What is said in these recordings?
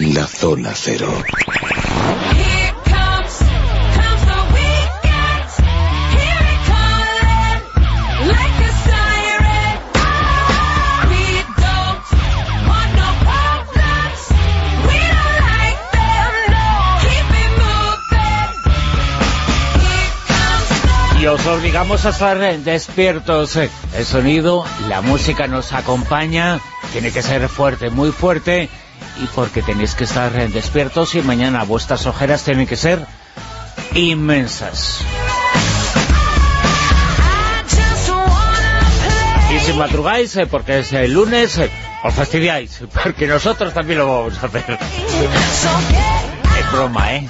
La Zona Cero. Y os obligamos a estar despiertos. El sonido, la música nos acompaña, tiene que ser fuerte, muy fuerte, y porque tenéis que estar despiertos y mañana vuestras ojeras tienen que ser inmensas. Y si madrugáis, eh, porque es el lunes, eh, os fastidiáis, porque nosotros también lo vamos a hacer. es broma, ¿eh?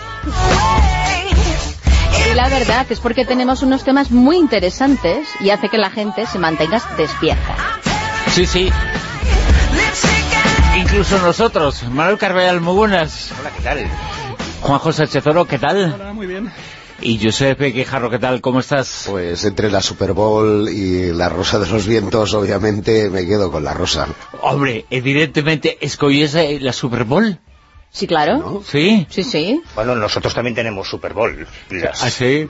Y la verdad es porque tenemos unos temas muy interesantes y hace que la gente se mantenga despierta. Sí, sí. Incluso nosotros. Manuel Carvallal, muy buenas. Hola, ¿qué tal? Juan José Chezoro, ¿qué tal? Hola, muy bien. Y Josep Quejarro, ¿qué tal? ¿Cómo estás? Pues entre la Super Bowl y la Rosa de los Vientos, obviamente, me quedo con la Rosa. Hombre, evidentemente, ¿escogies eh, la Super Bowl? Sí, claro. ¿No? ¿Sí? Sí, sí. Bueno, nosotros también tenemos Super Bowl. Las- ¿Ah, sí?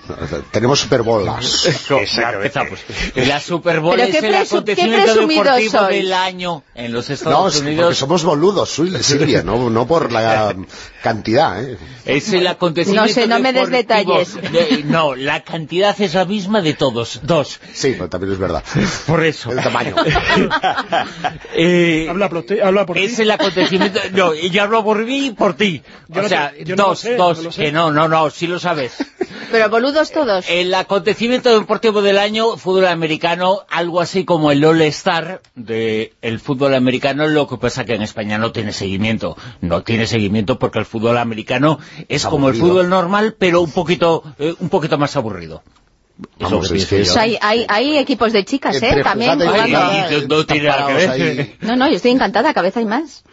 Tenemos Super Bowls. Exactamente. Empezamos. La Super Bowl es el acontecimiento deportivo sois. del año en los No, Estados es porque Unidos. somos boludos, Sil- Silvia, no, no por la cantidad, ¿eh? Es el acontecimiento No sé, no me des detalles. de- no, la cantidad es la misma de todos. Dos. Sí, pero también es verdad. Por eso. El tamaño. Eh, Habla por ti. Habla por ti. es el acontecimiento... No, yo hablo por mí y por ti. Yo o sea, te- no dos, sé, dos. no que no, no, no, sí lo sabes. Pero boludos todos. El acontecimiento deportivo del año, fútbol americano, algo así como el All-Star del fútbol americano, lo que pasa que en España no tiene seguimiento. No tiene seguimiento porque el fútbol americano es como el fútbol normal, pero un poquito eh, un poquito más aburrido. Vamos, que es que yo. Hay, hay, hay equipos de chicas, ¿eh? También no- no están tiene nada que parados ver. ahí No, no, yo estoy encantada, cada vez hay más.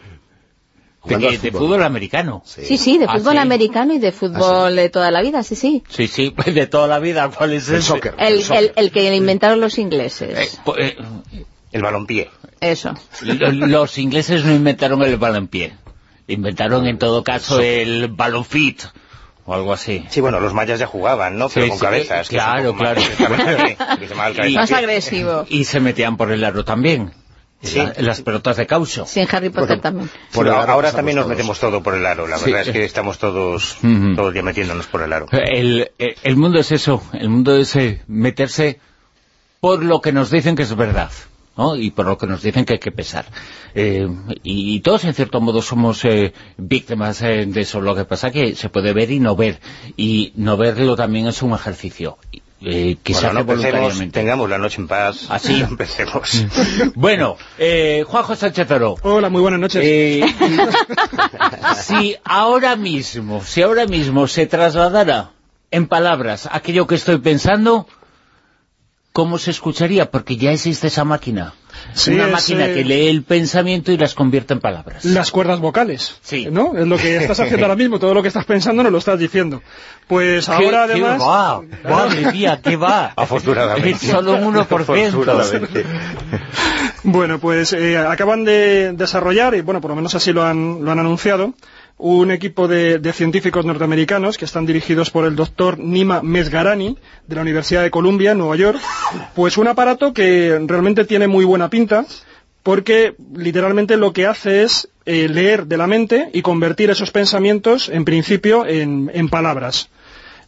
de, que- fútbol. americano. Sí, sí, de Ah, fútbol ¿sí? americano y de fútbol de toda la vida, sí, sí. Sí, sí, de toda la vida. ¿Cuál es El soccer. El, soccer. el, el que inventaron los Eh, ingleses. po- eh, El balompié. Eso. lo- los ingleses no inventaron el balonpié. Inventaron en todo caso el balonfit o algo así. Sí, bueno, los mayas ya jugaban, ¿no? Pero Sí, con sí, cabezas. claro, claro. Y- cabeza Más agresivo. Y se metían por el aro también. Sí. La- las pelotas de caucho. Sí, en Harry Potter Bueno, también. Por ahora también nos todos. metemos todo por el aro. La Sí. verdad es que estamos todos, Ujú. todo el día metiéndonos por el aro. El, el mundo es eso, el mundo es eh, meterse por lo que nos dicen que es verdad. ¿No? y por lo que nos dicen que hay que pesar. Eh, y, todos, en cierto modo, somos eh, víctimas eh, de eso. Lo que pasa que se puede ver y no ver. Y no verlo también es un ejercicio. Eh, que Bueno, no tengamos la noche en paz. Así. No empecemos. Bueno, eh, Juanjo Sánchez Oro. Hola, muy buenas noches. Eh, si ahora mismo, si ahora mismo se trasladara en palabras aquello que estoy pensando, ¿cómo se escucharía? Porque ya existe esa máquina. Sí, Una es, máquina eh, que lee el pensamiento y las convierte en palabras. Las cuerdas vocales, Sí. ¿no? Es lo que estás haciendo ahora mismo, todo lo que estás pensando no lo estás diciendo. Pues ahora ¿Qué- además... qué va? Madre mía, ¿qué va? Afortunadamente. Es solo un 1%. Afortunadamente. Bueno, pues eh, acaban de desarrollar, y bueno, por lo menos así lo han, lo han anunciado, un equipo de, científicos norteamericanos que están dirigidos por el doctor Nima Mesgarani, de la Universidad de Columbia, Nueva York, pues un aparato que realmente tiene muy buena pinta, porque literalmente lo que hace es eh, leer de la mente y convertir esos pensamientos, en principio, en, palabras.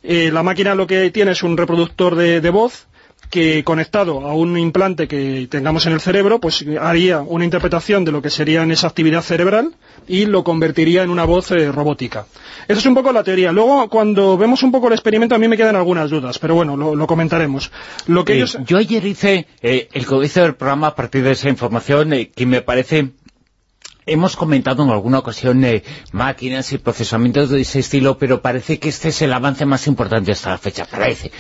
Eh, la máquina lo que tiene es un reproductor de voz que conectado a un implante que tengamos en el cerebro, pues haría una interpretación de lo que sería en esa actividad cerebral y lo convertiría en una voz eh, robótica. Esa es un poco la teoría. Luego, cuando vemos un poco el experimento, a mí me quedan algunas dudas, pero bueno, lo, lo comentaremos. Lo que Eh, ellos... Yo ayer hice eh, el comienzo del programa a partir de esa información eh, que me parece... Hemos comentado en alguna ocasión eh, máquinas y procesamientos de ese estilo, pero parece que este es el avance más importante hasta la fecha, parece,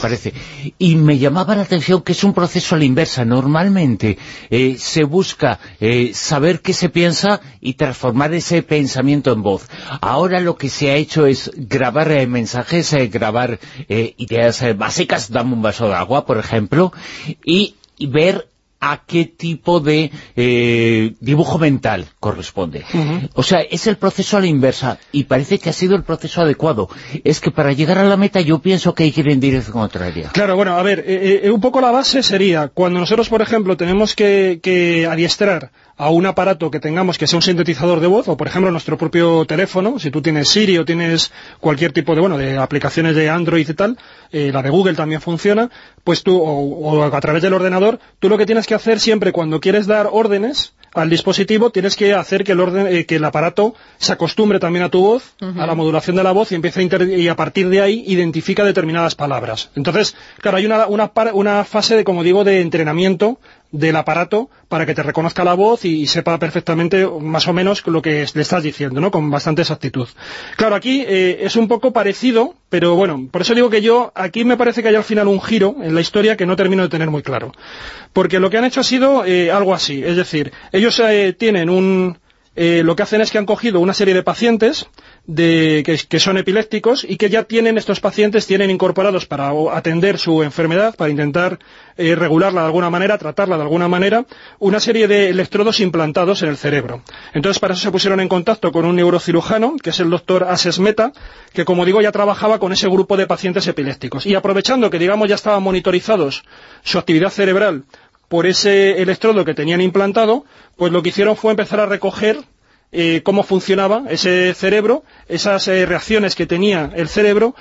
parece. Y me llamaba la atención que es un proceso a la inversa. Normalmente eh, se busca eh, saber qué se piensa y transformar ese pensamiento en voz. Ahora lo que se ha hecho es grabar eh, mensajes, grabar ideas básicas, dame un vaso de agua, por ejemplo, y ver a qué tipo de eh, dibujo mental corresponde. O sea, es el proceso a la inversa y parece que ha sido el proceso adecuado. Es que para llegar a la meta yo pienso que hay que ir en dirección contraria. Claro, bueno, a ver, eh, eh, un poco la base sería, cuando nosotros, por ejemplo, tenemos que, que adiestrar a un aparato que tengamos que sea un sintetizador de voz, o por ejemplo nuestro propio teléfono, si tú tienes Siri o tienes cualquier tipo de, bueno, de aplicaciones de Android y tal, eh, la de Google también funciona, pues tú, o, o a través del ordenador, tú lo que tienes que hacer siempre cuando quieres dar órdenes al dispositivo, tienes que hacer que el orden, eh, que el aparato se acostumbre también a tu voz, a la modulación de la voz y empiece a inter- y a partir de ahí identifica determinadas palabras. Entonces, claro, hay una, una, par- una fase de, como digo, de entrenamiento del aparato para que te reconozca la voz y, sepa perfectamente más o menos lo que le estás diciendo, ¿no? Con bastante exactitud. Claro, aquí eh, es un poco parecido, pero bueno, por eso digo que yo, aquí me parece que hay al final un giro en la historia que no termino de tener muy claro. Porque lo que han hecho ha sido eh, algo así, es decir, ellos eh, tienen un... lo que hacen es que han cogido una serie de pacientes de, que, son epilépticos y que ya tienen, estos pacientes tienen incorporados para atender su enfermedad, para intentar eh, regularla de alguna manera, tratarla de alguna manera, una serie de electrodos implantados en el cerebro. Entonces, para eso se pusieron en contacto con un neurocirujano, que es el doctor Ases Meta, que como digo ya trabajaba con ese grupo de pacientes epilépticos. Y aprovechando que, digamos, ya estaban monitorizados su actividad cerebral por ese electrodo que tenían implantado, pues lo que hicieron fue empezar a recoger eh, cómo funcionaba ese cerebro, esas eh, reacciones que tenía el cerebro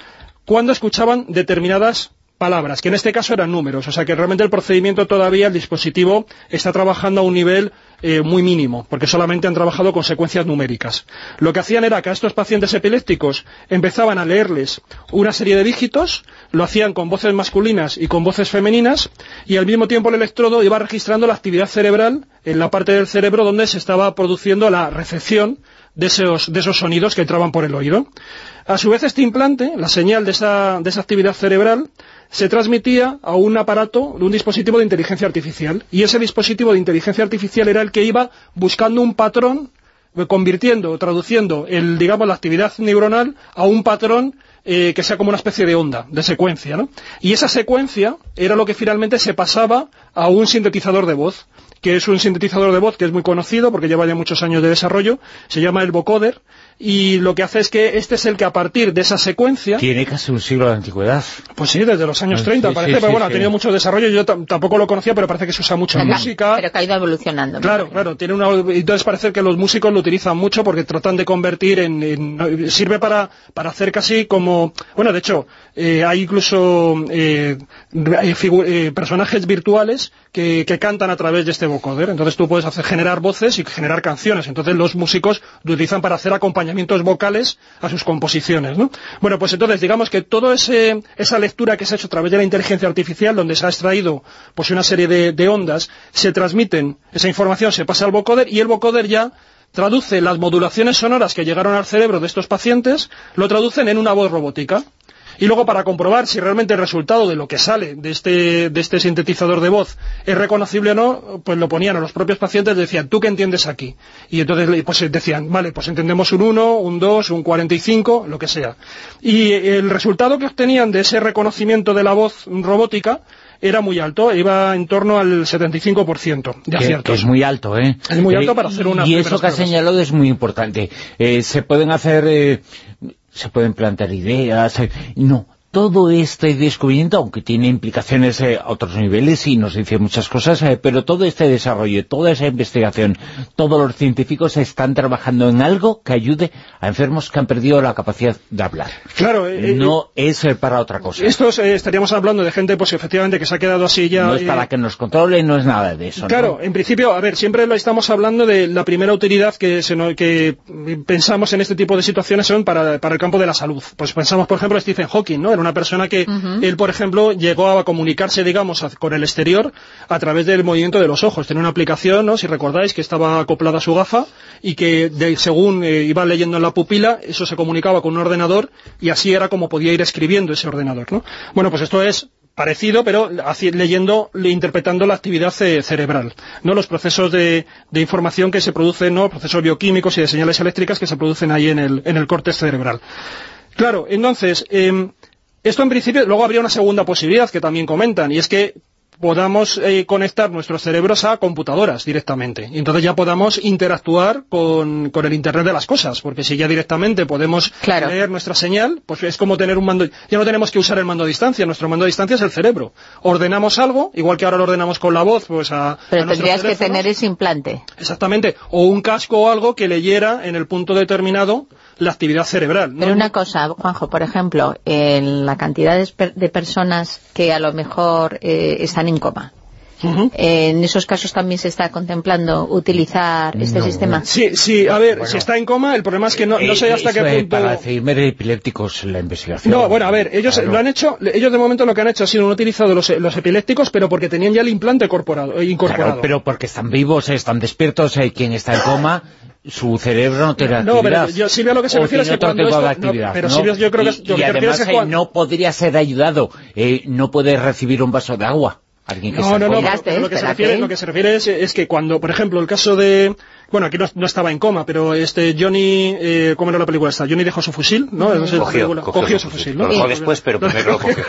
cuando escuchaban determinadas palabras, que en este caso eran números, o sea que realmente el procedimiento todavía, el dispositivo está trabajando a un nivel eh, muy mínimo, porque solamente han trabajado con secuencias numéricas. Lo que hacían era que a estos pacientes epilépticos empezaban a leerles una serie de dígitos, lo hacían con voces masculinas y con voces femeninas, y al mismo tiempo el electrodo iba registrando la actividad cerebral en la parte del cerebro donde se estaba produciendo la recepción de esos, de esos sonidos que entraban por el oído. A su vez, este implante, la señal de esa, de esa actividad cerebral, se transmitía a un aparato, un dispositivo de inteligencia artificial. Y ese dispositivo de inteligencia artificial era el que iba buscando un patrón, convirtiendo, traduciendo el, digamos, la actividad neuronal a un patrón eh, que sea como una especie de onda, de secuencia, ¿no? Y esa secuencia era lo que finalmente se pasaba a un sintetizador de voz que es un sintetizador de voz que es muy conocido porque lleva ya muchos años de desarrollo, se llama el vocoder, y lo que hace es que este es el que a partir de esa secuencia... Tiene casi un siglo de antigüedad. Pues sí, desde los años Sí, 30 sí, parece, sí, pero bueno, sí. ha tenido mucho desarrollo, yo tam- tampoco lo conocía, pero parece que se usa mucho en música. Pero que ha ido evolucionando. Claro, claro, tiene una, entonces parece que los músicos lo utilizan mucho porque tratan de convertir en, en- sirve para, para hacer casi como, bueno, de hecho, eh, hay incluso eh, eh, eh, personajes virtuales que, que cantan a través de este vocoder, entonces tú puedes hacer generar voces y generar canciones, entonces los músicos lo utilizan para hacer acompañamientos vocales a sus composiciones, ¿no? Bueno, pues entonces digamos que toda esa lectura que se ha hecho a través de la inteligencia artificial, donde se ha extraído pues una serie de, de ondas, se transmiten, esa información se pasa al vocoder y el vocoder ya traduce las modulaciones sonoras que llegaron al cerebro de estos pacientes, lo traducen en una voz robótica. Y luego para comprobar si realmente el resultado de lo que sale de este, de este sintetizador de voz es reconocible o no, pues lo ponían a los propios pacientes y decían, ¿tú qué entiendes aquí? Y entonces pues decían, vale, pues entendemos un 1, un 2, un 45, lo que sea. Y el resultado que obtenían de ese reconocimiento de la voz robótica era muy alto, iba en torno al 75% de Que, aciertos. que es muy alto, ¿eh? Es muy Eh, alto para hacer unas Y eso que has señalado es muy importante. Eh, se pueden hacer... eh, se pueden plantear ideas... eh, no, todo este descubrimiento, aunque tiene implicaciones eh, a otros niveles y nos dice muchas cosas, eh, pero todo este desarrollo, toda esa investigación, todos los científicos están trabajando en algo que ayude a enfermos que han perdido la capacidad de hablar. Claro, eh, no es para otra cosa. Esto estaríamos hablando de gente, pues efectivamente, que se ha quedado así ya... no es para que nos controle, no es nada de eso. ¿no? Claro, en principio, a ver, siempre lo estamos hablando de la primera utilidad que, se no- que pensamos en este tipo de situaciones son para, para el campo de la salud. Pues pensamos, por ejemplo, en Stephen Hawking, ¿no? Era una persona que él, por ejemplo, llegó a comunicarse, digamos, a- con el exterior a través del movimiento de los ojos. Tenía una aplicación, ¿no? Si recordáis, que estaba acoplada a su gafa y que de- según eh, iba leyendo en la pupila, eso se comunicaba con un ordenador y así era como podía ir escribiendo ese ordenador, ¿no? Bueno, pues esto es parecido, pero leyendo, le- interpretando la actividad ce- cerebral, ¿no? Los procesos de, de información que se producen, ¿no? Procesos bioquímicos y de señales eléctricas que se producen ahí en el, en el córtex cerebral. Claro, entonces, em, esto en principio, luego habría una segunda posibilidad que también comentan, y es que podamos eh, conectar nuestros cerebros a computadoras directamente. Y entonces ya podamos interactuar con, con el Internet de las cosas, porque si ya directamente podemos Claro. leer nuestra señal, pues es como tener un mando... Ya no tenemos que usar el mando a distancia, nuestro mando a distancia es el cerebro. Ordenamos algo, igual que ahora lo ordenamos con la voz, pues a... Pero tendrías que tener ese implante. Exactamente, o un casco o algo que leyera en el punto determinado la actividad cerebral. ¿no? Pero una cosa, Juanjo, por ejemplo, en la cantidad de, de personas que a lo mejor eh, están en coma. En esos casos también se está contemplando utilizar este sistema. Sí, sí, a ver, Bueno. si está en coma, el problema es que no, no Eh, sé hasta qué punto... Para Alzheimer epilépticos la investigación. No, bueno, a ver, ellos Claro. lo han hecho, ellos de momento lo que han hecho ha sido han utilizado los, los epilépticos, pero porque tenían ya el implante eh, incorporado. Claro, pero porque están vivos, están despiertos, eh, quien está en coma, su cerebro no tiene No, pero actividad. yo- Silvia, lo que se refiere es que cuando esto- no, actividad, pero ¿no? Silvia, yo creo que Y- que y refieres además es cuando- no podría ser ayudado, eh, no puede recibir un vaso de agua. Alguien que No, está no, no, pero lo que se refiere, lo que se refiere es, es que cuando, por ejemplo, el caso de, bueno, aquí no, no estaba en coma, pero este Johnny, eh, ¿cómo era la película esta? Johnny dejó su fusil, ¿no? Cogió, película. cogió su fusil, fusil. ¿no? Lo dejó después, pero primero lo cogió.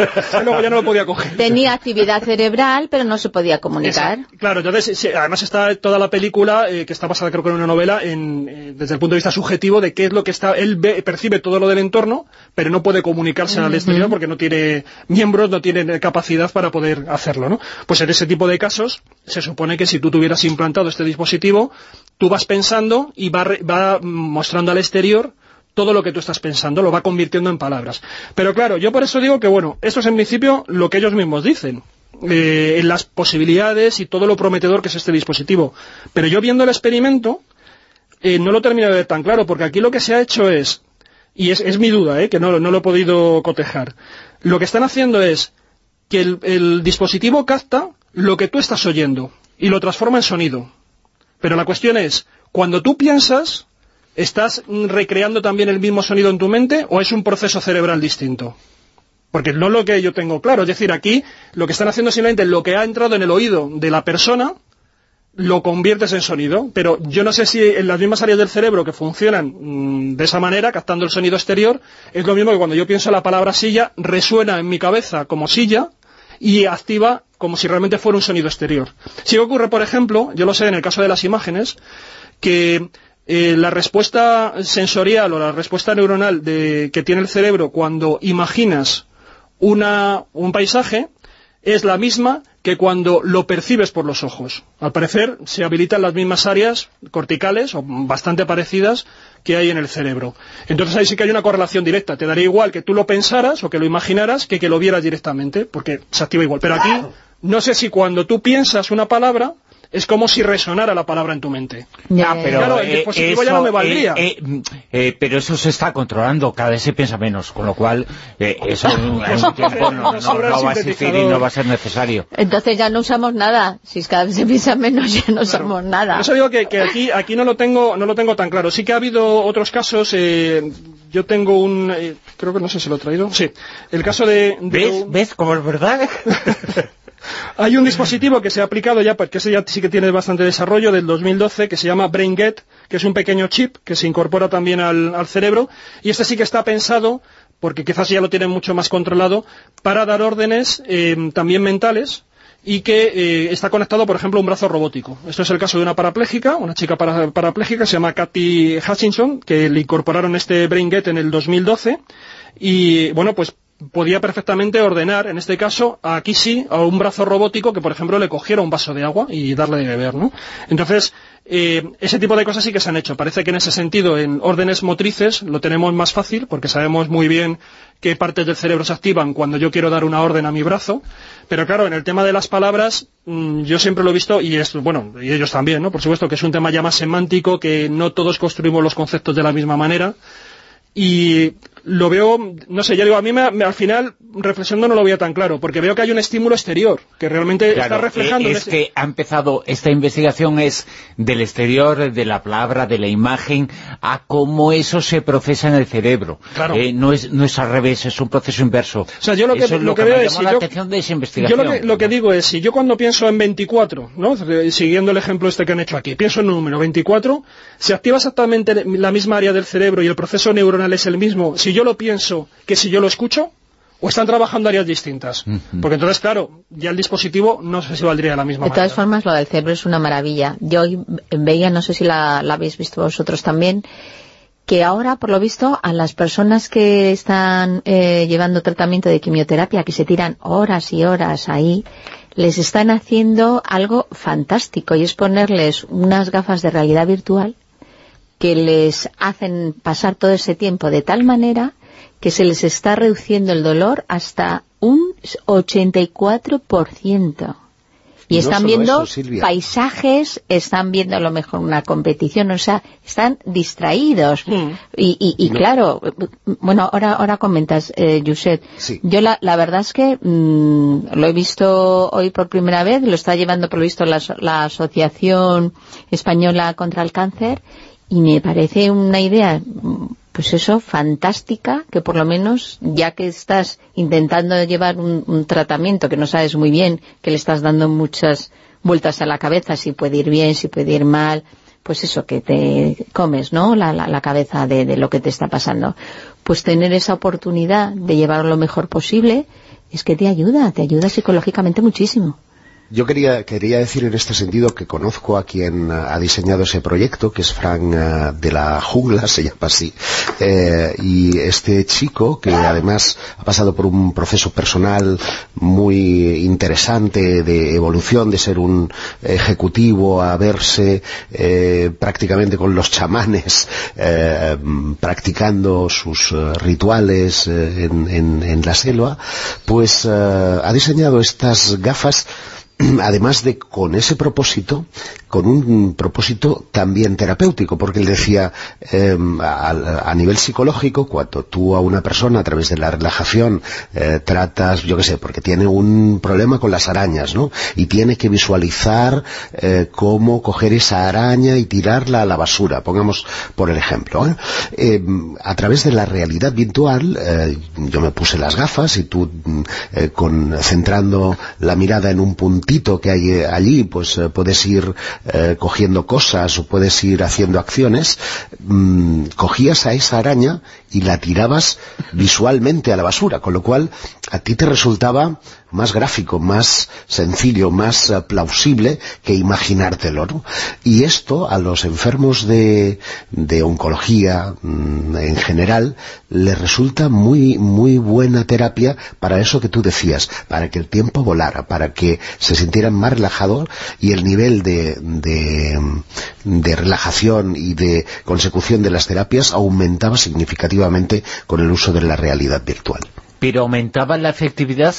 Luego ya no lo podía coger. Tenía actividad cerebral, pero no se podía comunicar. Exacto. Claro, entonces, sí, además está toda la película, eh, que está basada creo que en una novela, en, eh, desde el punto de vista subjetivo de qué es lo que está, él ve- percibe todo lo del entorno, pero no puede comunicarse al exterior porque no tiene miembros, no tiene capacidad para poder hacerlo, ¿no? Pues en ese tipo de casos, se supone que si tú tuvieras implantado este dispositivo, tú vas pensando y va, va mostrando al exterior todo lo que tú estás pensando, lo va convirtiendo en palabras. Pero claro, yo por eso digo que, bueno, esto es en principio lo que ellos mismos dicen, eh, en las posibilidades y todo lo prometedor que es este dispositivo. Pero yo viendo el experimento, eh, no lo termino de ver tan claro, porque aquí lo que se ha hecho es, y es, es mi duda, eh, que no, no lo he podido cotejar, lo que están haciendo es que el, el dispositivo capta lo que tú estás oyendo y lo transforma en sonido. Pero la cuestión es, cuando tú piensas, ¿estás recreando también el mismo sonido en tu mente o es un proceso cerebral distinto? Porque no es lo que yo tengo claro. Es decir, aquí lo que están haciendo es lo que ha entrado en el oído de la persona, lo conviertes en sonido. Pero yo no sé si en las mismas áreas del cerebro que funcionan mm, de esa manera, captando el sonido exterior, es lo mismo que cuando yo pienso la palabra silla, resuena en mi cabeza como silla y activa como si realmente fuera un sonido exterior. Si ocurre, por ejemplo, yo lo sé en el caso de las imágenes, que eh, la respuesta sensorial o la respuesta neuronal de, que tiene el cerebro cuando imaginas una, un paisaje es la misma que cuando lo percibes por los ojos. Al parecer se habilitan las mismas áreas corticales o bastante parecidas que hay en el cerebro. Entonces ahí sí que hay una correlación directa. Te daría igual que tú lo pensaras o que lo imaginaras que que lo vieras directamente, porque se activa igual. Pero aquí no sé si cuando tú piensas una palabra es como si resonara la palabra en tu mente. Ya, Ah, ya, pero, ya. Claro, el eh, dispositivo ya eso, no me valdría. eh, eh, eh, pero eso se está controlando, cada vez se piensa menos, con lo cual eh, eso en un tiempo no, no- el no va a existir y no va a ser necesario. Entonces ya no usamos nada. Si es cada vez se piensa menos, ya no usamos nada. Eso digo que, que aquí, aquí no lo tengo, no lo tengo tan claro. Sí que ha habido otros casos. eh, yo tengo un, eh, creo que no sé si lo he traído. Sí, el caso de. de ¿Ves? un- ¿Ves cómo es verdad? hay un dispositivo que se ha aplicado ya, porque ese ya sí que tiene bastante desarrollo, del 2012, que se llama BrainGet, que es un pequeño chip que se incorpora también al, al cerebro, y este sí que está pensado, porque quizás ya lo tienen mucho más controlado, para dar órdenes eh, también mentales, y que eh, está conectado, por ejemplo, a un brazo robótico. Esto es el caso de una parapléjica, una chica para- parapléjica, se llama Kathy Hutchinson, que le incorporaron este BrainGet en el 2012, y bueno, pues podía perfectamente ordenar, en este caso, aquí sí, a un brazo robótico que, por ejemplo, le cogiera un vaso de agua y darle de beber, ¿no? Entonces, eh, ese tipo de cosas sí que se han hecho. Parece que en ese sentido, en órdenes motrices, lo tenemos más fácil, porque sabemos muy bien qué partes del cerebro se activan cuando yo quiero dar una orden a mi brazo. Pero claro, en el tema de las palabras, mm, yo siempre lo he visto, y es, bueno, y ellos también, ¿no? Por supuesto que es un tema ya más semántico, que no todos construimos los conceptos de la misma manera y lo veo, no sé, ya digo, a mí me- me- al final, reflexionando no lo veo tan claro, porque veo que hay un estímulo exterior, que realmente está Claro, reflejando... eh, en es ese- que ha empezado, esta investigación es del exterior, de la palabra, de la imagen, a cómo eso se procesa en el cerebro. Claro. Eh, no, es, no es al revés, es un proceso inverso. O sea, yo lo que, eso es lo lo, que que, veo es... si la yo- atención de esa Yo investigación. lo que, lo que digo es, si yo cuando pienso en 24, ¿no? siguiendo el ejemplo este que han hecho aquí, pienso en un número 24, se activa exactamente la misma área del cerebro y el proceso neuronal es el mismo, si yo lo pienso que si yo lo escucho, o están trabajando áreas distintas. Porque entonces, claro, ya el dispositivo no sé si valdría de la misma De todas manera. formas, lo del cerebro es una maravilla. Yo hoy veía, no sé si la, la habéis visto vosotros también, que ahora, por lo visto, a las personas que están eh, llevando tratamiento de quimioterapia, que se tiran horas y horas ahí, les están haciendo algo fantástico y es ponerles unas gafas de realidad virtual que les hacen pasar todo ese tiempo de tal manera que se les está reduciendo el dolor hasta un 84%. Y no están viendo eso, paisajes, están viendo a lo mejor una competición, o sea, están distraídos. Mm. Y, y, y No. claro, bueno, ahora ahora comentas, eh, Josep. Sí. Yo la, la verdad es que mm, lo he visto hoy por primera vez, lo está llevando por lo visto la Asociación Española contra el Cáncer y me parece una idea, pues eso, fantástica, que por lo menos, ya que estás intentando llevar un, un tratamiento que no sabes muy bien, que le estás dando muchas vueltas a la cabeza, si puede ir bien, si puede ir mal, pues eso, que te comes, ¿no?, la, la, la cabeza de, de lo que te está pasando. Pues tener esa oportunidad de llevarlo lo mejor posible, es que te ayuda, te ayuda psicológicamente muchísimo. Yo quería, quería decir en este sentido que conozco a quien eh, ha diseñado ese proyecto, que es Frank eh, de la Jungla, se llama así, eh, y este chico, que además ha pasado por un proceso personal muy interesante de evolución, de ser un ejecutivo a verse prácticamente con los chamanes, practicando sus rituales en, la selva, pues ha diseñado estas gafas además de con ese propósito, con un propósito también terapéutico, porque él decía, eh, a, nivel psicológico, cuando tú a una persona a través de la relajación eh, tratas, yo qué sé, porque tiene un problema con las arañas, ¿no? Y tiene que visualizar eh, cómo coger esa araña y tirarla a la basura, pongamos por el ejemplo. ¿eh? Eh, a través de la realidad virtual, yo me puse las gafas y tú, mm, con, centrando la mirada en un puntito que hay eh, allí, pues eh, puedes ir eh, cogiendo cosas o puedes ir haciendo acciones, mm, cogías a esa araña y la tirabas visualmente a la basura, con lo cual a ti te resultaba más gráfico, más sencillo, más eh, plausible que imaginártelo. ¿no? Y esto a los enfermos de, de oncología mm, en general les resulta muy, muy buena terapia para eso que tú decías, para que el tiempo volara, para que se sintieran más relajados y el nivel de, de, de relajación y de consecución de las terapias aumentaba significativamente con el uso de la realidad virtual. ¿Pero aumentaba la efectividad?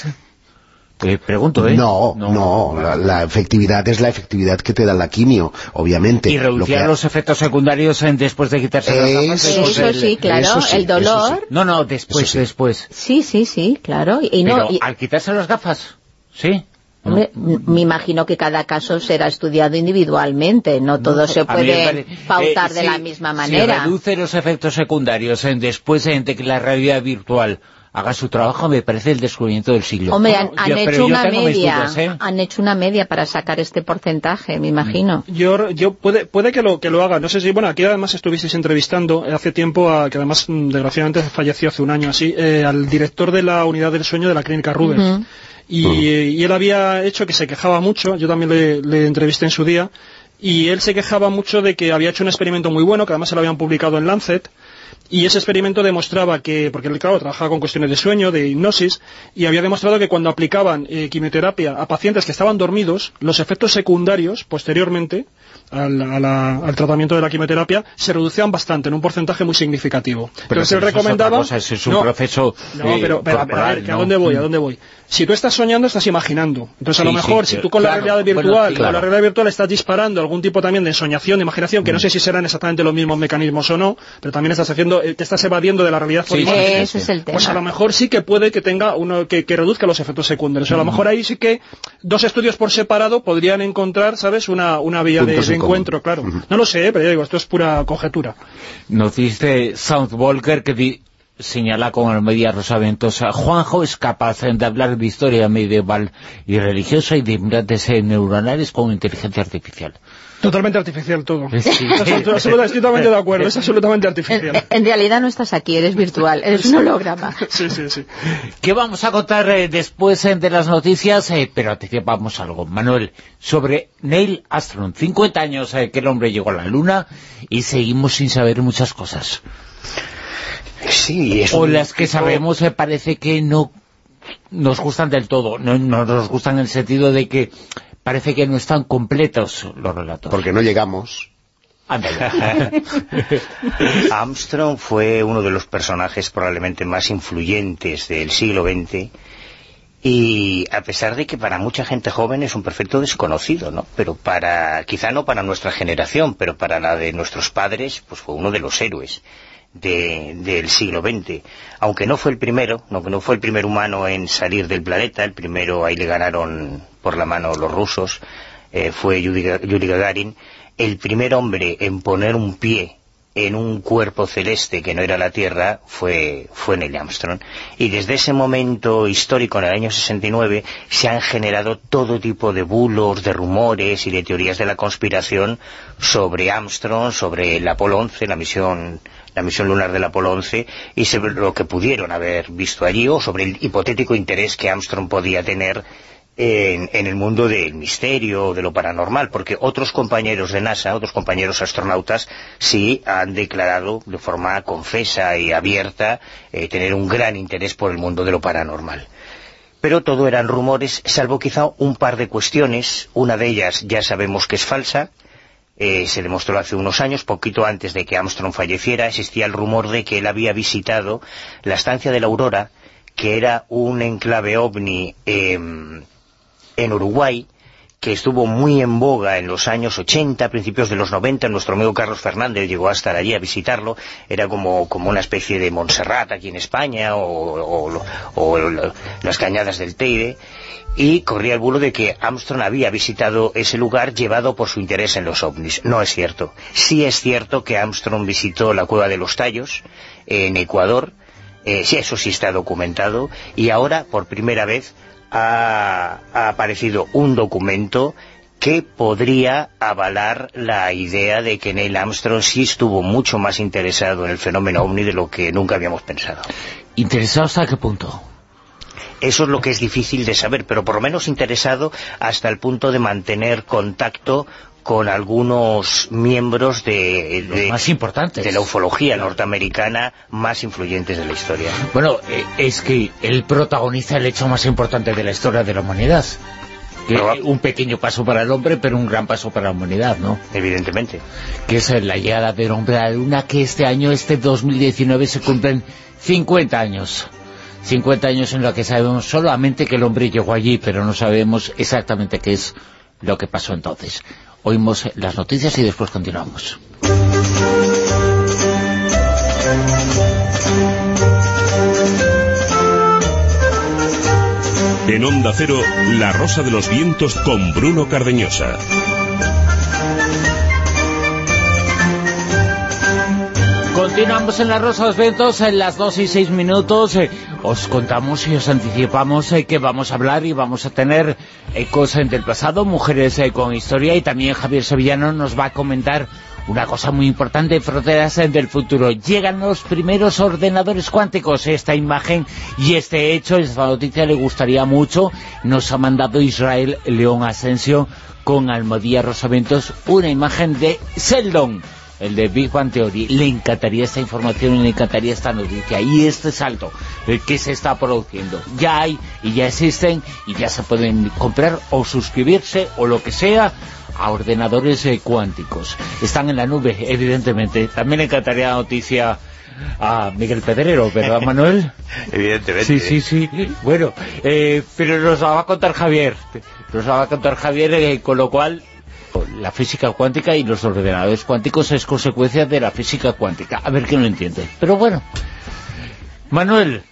Te pregunto, ¿eh? No, no, La, la efectividad es la efectividad que te da la quimio, obviamente. ¿Y Lo reducía que- los efectos secundarios en- después de quitarse las gafas? Eso Eso del- sí, claro, eso sí, el eso dolor. sí. No, no, después, Eso sí. después. Sí, sí, sí, claro. Y no, Pero y- al quitarse las gafas, ¿sí? Hombre, m- me imagino que cada caso será estudiado individualmente, no todo se mí me puede pare- pautar eh, de si- la misma manera. Si reduce los efectos secundarios en- después eh, de que la realidad virtual haga su trabajo, me parece el descubrimiento del siglo. Hombre, han, han yo- pero hecho una media, dudas, ¿eh? han hecho una media para sacar este porcentaje, me imagino. Yo, yo puede, puede que lo que lo haga. No sé si, bueno, aquí además estuvisteis entrevistando hace tiempo, a, que además mm, desgraciadamente falleció hace un año así, eh, al director de la unidad del sueño de la clínica Rubens. Y él había hecho que se quejaba mucho, yo también le, le entrevisté en su día, y él se quejaba mucho de que había hecho un experimento muy bueno, que además se lo habían publicado en Lancet, y ese experimento demostraba que, porque él, claro, trabajaba con cuestiones de sueño, de hipnosis, y había demostrado que cuando aplicaban eh, quimioterapia a pacientes que estaban dormidos, los efectos secundarios, posteriormente, al, a la- al tratamiento de la quimioterapia, se reducían bastante, en un porcentaje muy significativo. Pero Entonces él recomendaba... cosa, eso es un No, proceso no, eh, pero, pero, a ver, corporal, que ¿a dónde voy? ¿A Mm. dónde voy? Si tú estás soñando, estás imaginando. Entonces, a Sí, lo mejor, sí, si tú con la realidad Bueno, virtual, sí, con la realidad virtual estás disparando algún tipo también de ensoñación, de imaginación, Mm. que no sé si serán exactamente los mismos mecanismos o no, pero también estás haciendo, eh, te estás evadiendo de la realidad por Sí, Ese es el tema. Pues a lo mejor sí que puede que tenga uno que, que reduzca los efectos secundarios. O sea, a lo mejor ahí sí que dos estudios por separado podrían encontrar, ¿sabes?, una, una vía de, Puntos de encuentro, claro. No lo sé, pero ya digo, esto es pura conjetura. Nos dice Soundwalker que di- señala con Almeida Rosaventos, Juanjo es capaz de hablar de historia medieval y religiosa y de implantes neuronales con inteligencia artificial. Totalmente artificial todo. Sí. Absoluta- Estoy totalmente de acuerdo, es absolutamente En, artificial. en realidad no estás aquí, eres virtual, eres un holograma. Sí, sí, sí. ¿Qué vamos a contar eh, después eh, de las noticias? Eh, pero anticipamos algo, Manuel, sobre Neil Armstrong. 50 años eh, que el hombre llegó a la Luna y seguimos sin saber muchas cosas. Sí, es O las que sabemos eh, parece que no nos gustan del todo. No, no nos gustan en el sentido de que parece que no están completos los relatos. Porque no llegamos. Ándale. Armstrong fue uno de los personajes probablemente más influyentes del siglo XX y a pesar de que para mucha gente joven es un perfecto desconocido, ¿no? Pero para, quizá no para nuestra generación, pero para la de nuestros padres, pues fue uno de los héroes de- del siglo XX. Aunque no fue el primero, aunque no fue el primer humano en salir del planeta, el primero ahí le ganaron por la mano los rusos, eh, fue Yuri, Ga- Yuri Gagarin, el primer hombre en poner un pie en un cuerpo celeste que no era la Tierra fue, fue Neil Armstrong. Y desde ese momento histórico, en el año 69, se han generado todo tipo de bulos, de rumores y de teorías de la conspiración sobre Armstrong, sobre el Apolo 11, la misión la misión lunar del Apolo 11 y sobre lo que pudieron haber visto allí o sobre el hipotético interés que Armstrong podía tener en, el mundo del misterio, de lo paranormal, porque otros compañeros de NASA, otros compañeros astronautas, sí han declarado de forma confesa y abierta eh, tener un gran interés por el mundo de lo paranormal. Pero todo eran rumores, salvo quizá un par de cuestiones, una de ellas ya sabemos que es falsa, eh, se demostró hace unos años, poquito antes de que Armstrong falleciera, existía el rumor de que él había visitado la estancia de la Aurora, que era un enclave ovni em, en Uruguay, que estuvo muy en boga en los años 80, principios de los 90, nuestro amigo Carlos Fernández llegó a estar allí a visitarlo, era como, como una especie de Montserrat aquí en España, o, las cañadas del Teide, y corría el bulo de que Armstrong había visitado ese lugar llevado por su interés en los ovnis. No es cierto. Sí es cierto que Armstrong visitó la Cueva de los Tallos, en Ecuador, eh, sí, eso sí está documentado, y ahora, por primera vez, ha, ha aparecido un documento que podría avalar la idea de que Neil Armstrong sí estuvo mucho más interesado en el fenómeno ovni de lo que nunca habíamos pensado. ¿Interesado hasta qué punto? Eso es lo que es difícil de saber, pero por lo menos interesado hasta el punto de mantener contacto con algunos miembros de, de- más importantes. de la ufología norteamericana más influyentes de la historia. Bueno, eh, es que él protagoniza el hecho más importante de la historia de la humanidad. Que, un pequeño paso para el hombre, pero un gran paso para la humanidad, ¿no? Evidentemente. Que es la llegada del hombre a la luna, que este año, este 2019, se cumplen 50 años. 50 años en los que sabemos solamente que el hombre llegó allí, pero no sabemos exactamente qué es lo que pasó entonces. Oímos las noticias y después continuamos. En Onda Cero, La Rosa de los Vientos con Bruno Cardeñosa. Continuamos en la Rosa de los Vientos en las 2 y 6 minutos. eh, os contamos y os anticipamos eh, que vamos a hablar y vamos a tener eh, del pasado, mujeres eh, con historia y también Javier Sevillano nos va a comentar una cosa muy importante, fronteras del futuro. Llegan los primeros ordenadores cuánticos. Esta imagen y este hecho, esta noticia le gustaría mucho. Nos ha mandado Israel León Asensio con Almodía Rosaventos una imagen de Sheldon el de Big Bang Theory, le encantaría esta información le encantaría esta noticia y este salto el que se está produciendo. Ya hay y ya existen y ya se pueden comprar o suscribirse o lo que sea a ordenadores eh, cuánticos. Están en la nube, evidentemente. También le encantaría la noticia a Miguel Pedrero, ¿verdad Manuel? Evidentemente. Sí, sí, sí. Bueno, eh, pero nos la va a contar Javier. Nos la va a contar Javier, eh, con lo cual la física cuántica y los ordenadores cuánticos es consecuencia de la física cuántica. A ver quién lo entiende. Pero bueno, Manuel,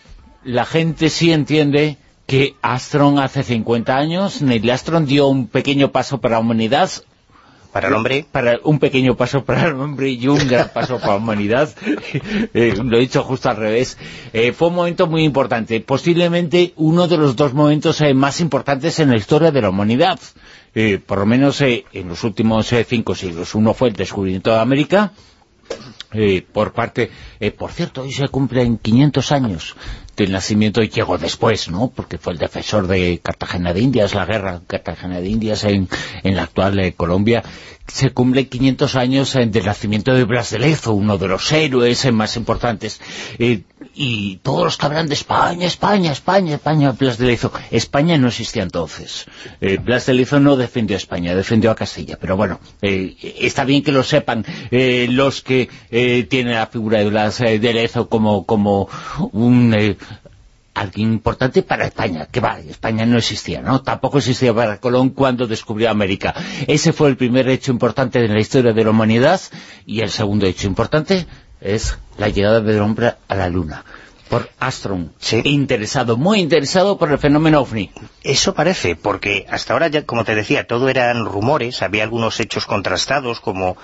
la gente sí entiende que Armstrong hace 50 años, Neil Armstrong dio un pequeño paso para la humanidad, para el hombre. Para un pequeño paso para el hombre y un gran paso para la humanidad. Eh, lo he dicho justo al revés. Eh, fue un momento muy importante. Posiblemente uno de los dos momentos eh, más importantes en la historia de la humanidad. Por lo menos en los últimos cinco siglos. Uno fue el descubrimiento de América, por parte... por cierto, hoy se cumplen 500 años del nacimiento y llegó después, ¿no? Porque fue el defensor de Cartagena de Indias, la guerra Cartagena de Indias en, en la actual eh, Colombia. Se cumple 500 años eh, del nacimiento de Blas de Lezo, uno de los héroes eh, más importantes. y todos los que hablan de España, España, España, España, Blas de Lezo. España no existía entonces. Blas de Lezo no defendió a España, defendió a Castilla. Pero bueno, está bien que lo sepan los que tienen la figura de Blas de Lezo como, como un alguien importante para España, que va, España no existía, ¿no? Tampoco existía para Colón cuando descubrió América. Ese fue el primer hecho importante en la historia de la humanidad, y el segundo hecho importante es la llegada del hombre a la Luna por Astron, interesado, muy interesado por el fenómeno OVNI. Eso parece, porque hasta ahora, ya como te decía, todo eran rumores, había algunos hechos contrastados, como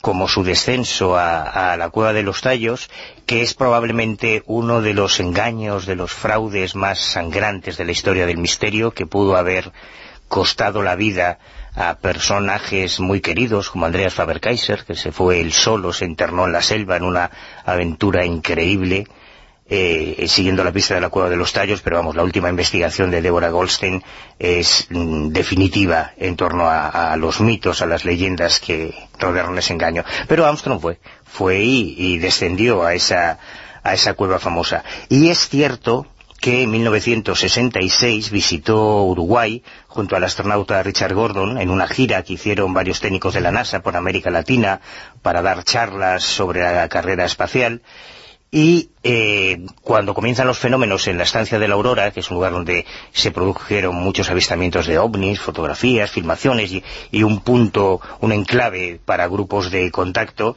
como su descenso a, la cueva de los tallos, que es probablemente uno de los engaños, de los fraudes más sangrantes de la historia del misterio, que pudo haber costado la vida a personajes muy queridos como Andreas Faber-Kaiser, que se fue él solo, se internó en la selva en una aventura increíble, eh, siguiendo la pista de la Cueva de los Tallos, pero vamos, la última investigación de Deborah Goldstein es mm, definitiva en torno a, los mitos, a las leyendas que rodearon ese engaño. Pero Armstrong fue, fue y, descendió a esa, a esa cueva famosa. Y es cierto que en 1966 visitó Uruguay junto al astronauta Richard Gordon en una gira que hicieron varios técnicos de la NASA por América Latina para dar charlas sobre la carrera espacial y eh, cuando comienzan los fenómenos en la estancia de la Aurora, que es un lugar donde se produjeron muchos avistamientos de ovnis, fotografías, filmaciones y, un punto, un enclave para grupos de contacto,